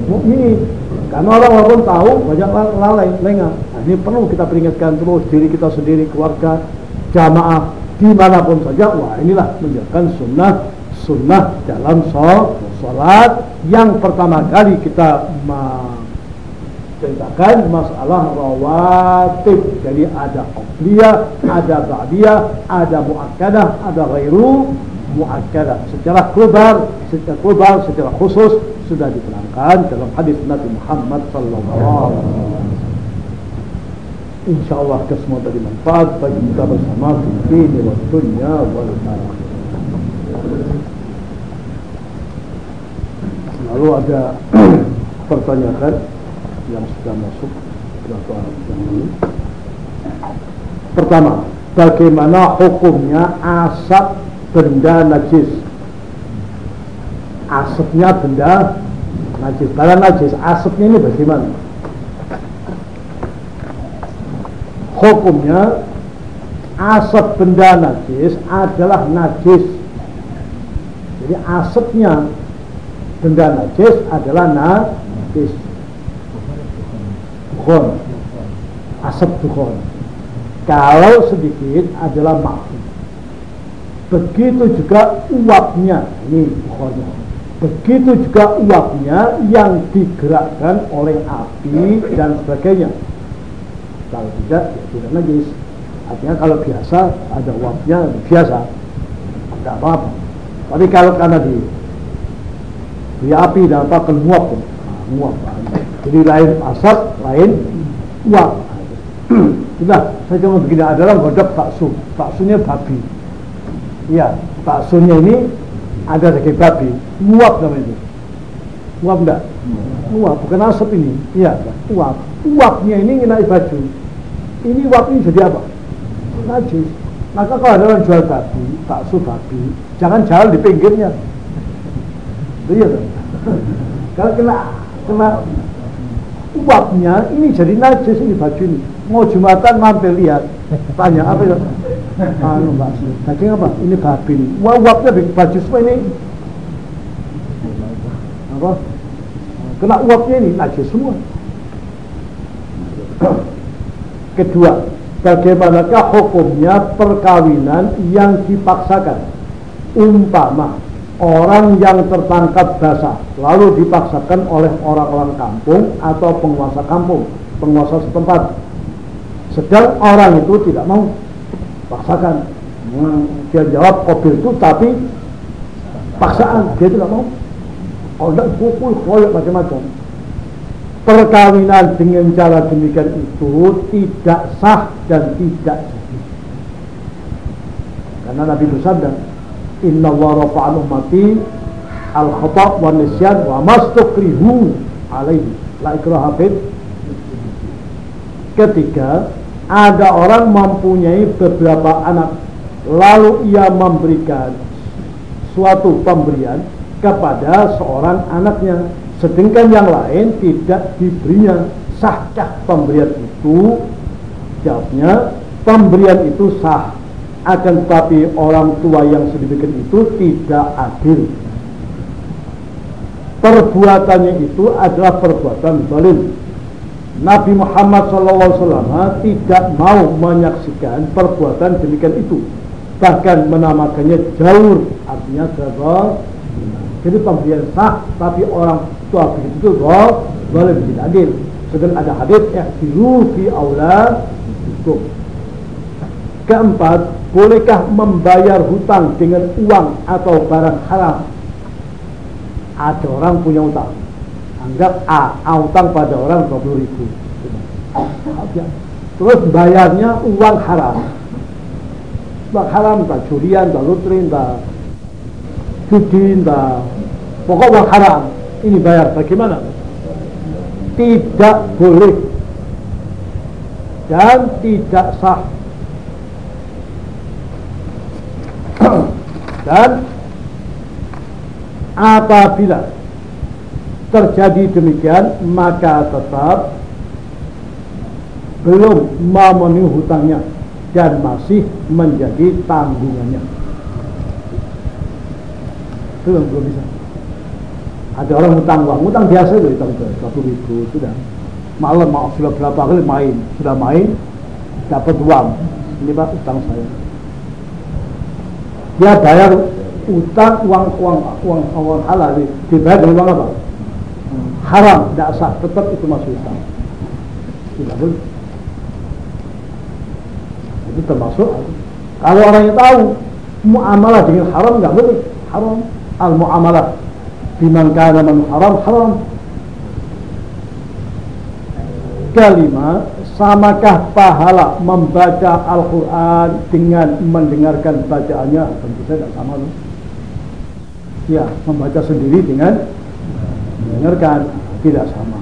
mu'minin karena orang walaupun tahu banyak lalai, lengah. Nah, ini perlu kita peringatkan terus diri kita sendiri, keluarga, jamaah, di mana pun saja. Wah inilah menjalankan sunnah sunnah dalam sholat yang pertama kali kita menceritakan masalah rawatib. Jadi ada qobliyah, ada ba'diyah, ada muakkadah, ada ghairu muakkadah. Secara global, secara global, secara khusus sudah diterangkan dalam hadis Nabi Muhammad sallallahu alaihi wasallam. Insyaallah kesemua tadi manfaat bagi kita bersama di dunia dunia wal Lalu ada pertanyaan yang sudah masuk berapa yang ini. Pertama, bagaimana hukumnya asap benda najis asapnya benda najis. Barang najis, asapnya ini bagaimana? Hukumnya asap benda najis adalah najis. Jadi asapnya benda najis adalah najis. Bukhon. Asap bukhon. Kalau sedikit adalah makhluk. Begitu juga uapnya. Ini bukhonnya Begitu juga uapnya yang digerakkan oleh api dan sebagainya. Kalau tidak, ya tidak najis. Artinya kalau biasa ada uapnya biasa, tidak apa-apa. Tapi kalau karena di di api dan apa akan muap, nah, muap. Jadi lain asap, lain uap. Sudah, saya cuma begini adalah godok bakso. Baksonya babi. Iya, baksonya ini ada daging babi. Uap namanya itu. Uap enggak? Uap bukan asap ini. Iya uap uapnya ini ngenai baju. Ini uap ini jadi apa? Najis maka kalau ada orang jual babi bakso babi jangan jalan di pinggirnya. Itu ya kalau kena kena uapnya ini jadi najis ini baju ini. Mau jumatan mampir lihat. Tanya apa itu anu mbak daging apa ini babi uapnya baju semua ini. Apa? Kena uapnya ini najis semua. Kedua bagaimanakah hukumnya perkawinan yang dipaksakan? Umpama orang yang tertangkap basah lalu dipaksakan oleh orang-orang kampung atau penguasa kampung penguasa setempat. Sedang orang itu tidak mau paksakan dia jawab mobil itu tapi paksaan. Dia tidak mau. Kalau tidak pukul koyok macam-macam. Perkawinan dengan cara demikian itu tidak sah dan tidak sahih. Karena Nabi bersabda Inna Allah rafa'an ummati al khatab wa nisyan wa mastukrihu alaihi. La ikraha ketiga ada orang mempunyai beberapa anak lalu ia memberikan suatu pemberian kepada seorang anaknya. Sedangkan yang lain tidak diberinya. Sahkah pemberian itu? Jawabnya pemberian itu sah. Akan tetapi orang tua yang sedemikian itu tidak adil. Perbuatannya itu adalah perbuatan zalim Nabi Muhammad SAW tidak mau menyaksikan perbuatan demikian itu. Bahkan menamakannya jalur artinya gagal jadi pemberian sah tapi orang tua begitu itu boleh tidak adil. Sedang ada hadis ihtiru fi aulad hukum keempat bolehkah membayar hutang dengan uang atau barang haram? Ada orang punya utang anggap A, A utang pada orang 20 ribu. Terus bayarnya uang haram. Bak haram tak curian tak lutrin tak judi tak pokok uang haram. Ini bayar bagaimana? Tidak boleh. Dan tidak sah. Dan apabila terjadi demikian maka tetap belum memenuhi hutangnya dan masih menjadi tanggungannya. Yang belum bisa. Ada orang hutang uang, hutang biasa itu hutang satu ribu sudah. Malam maaf sudah berapa kali main, sudah main dapat uang. Ini pak utang saya. Dia bayar utang uang uang uang uang halal dibayar dengan uang apa? Haram, tidak sah, tetap itu masuk utang. Tidak boleh. Itu termasuk kalau orang yang tahu muamalah dengan haram nggak boleh. Haram. Al muamalah biman kana man haram haram. Kelima samakah pahala membaca Al-Quran dengan mendengarkan bacaannya? Tentu saja tidak sama loh. ya membaca sendiri dengan mendengarkan tidak sama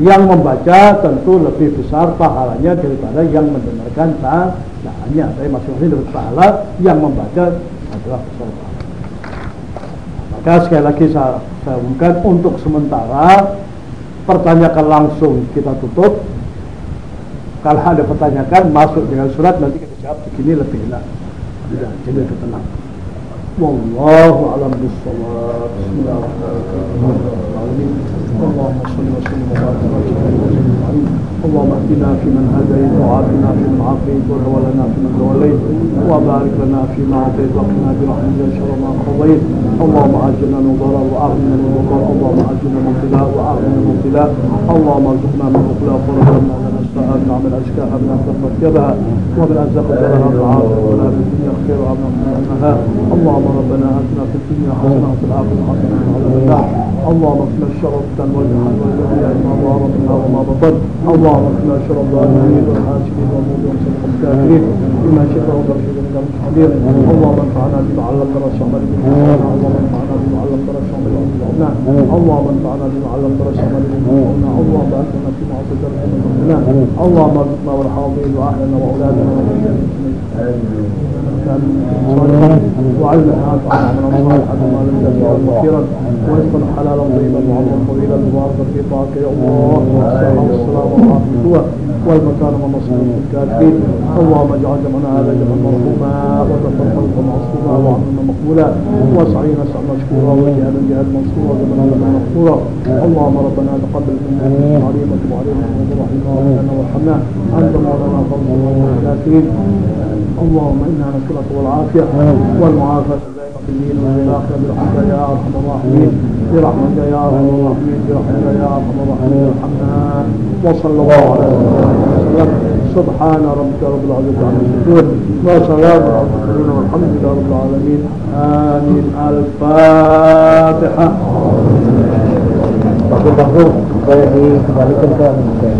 yang membaca tentu lebih besar pahalanya daripada yang mendengarkan bacaannya. Tapi masing-masing dapat pahala yang membaca adalah besar pahala. Maka sekali lagi saya, saya umumkan untuk sementara pertanyakan langsung kita tutup. Kalau ada pertanyaan masuk dengan surat nanti kita jawab begini lebih enak. Tidak, jadi lebih tenang. Wallahu a'lam bishawab. Bismillahirrahmanirrahim. اللهم صل وسلم وبارك على سيدنا اللهم اهدنا فيمن هديت وعافنا فيمن عافيت وتولنا فيمن توليت وبارك لنا فيما اعطيت وقنا برحمتك شر ما قضيت. اللهم اجلنا من ضرر واغننا من ضرر اللهم اجلنا من ابتلاء واغننا من ابتلاء اللهم ارزقنا من اخلاق ورزقنا من استعان نعمل أشكاها من اخلاق يدها ومن ازق لها العافية ولا في الدنيا خير وامنا اللهم ربنا آتنا في الدنيا حسنة وفي الآخرة حسنة وعذاب النار. اللهم اكفنا الشر والفتن والجحال والبلاء ما ظهر منها وما بطن. اللهم اكفنا شر الظالمين والحاسدين والمؤمنين وشر الكافرين بما شئت وبرشد من المحضرين اللهم انفعنا بما علمتنا الشعب اللهم انفعنا بما علمتنا الشعب اللهم انفعنا بما علمتنا الشعب اللهم باركنا فيما اعطيت ربنا اللهم ارزقنا والحاضرين وأهلنا وأولادنا. وعلم حياتنا من الصالحات ما لم تزل كثيرا ورزقا حلالا طيبا وعمرا طويلا. مباركا في طاعتك يا الله. والسلام والسلام والمكان ومصير الكافرين اللهم اجعل جمعنا هذا جمعا مرحوما وتفرقا معصوما وعملنا مقبولا وسعينا سعى مشكورا وجهادا جهاد منصورا وزمنا زمنا مغفورا اللهم ربنا تقبل منا عليما تب علينا ورحمنا وارحمنا وارحمنا. أنت مولانا فانصرنا على الكافرين اللهم إنا نسألك والعافيه والمعافاة في الدين وفي الاخره برحمتك يا أرحم الراحمين. برحمتك يا ارحم الراحمين برحمتك يا ارحم الراحمين ارحمنا وصلى الله على سيدنا وسلم سبحان ربك رب العزة عما يصفون. وسلام على المرسلين والحمد لله رب العالمين. آمين. الفاتحه dikembalikan ke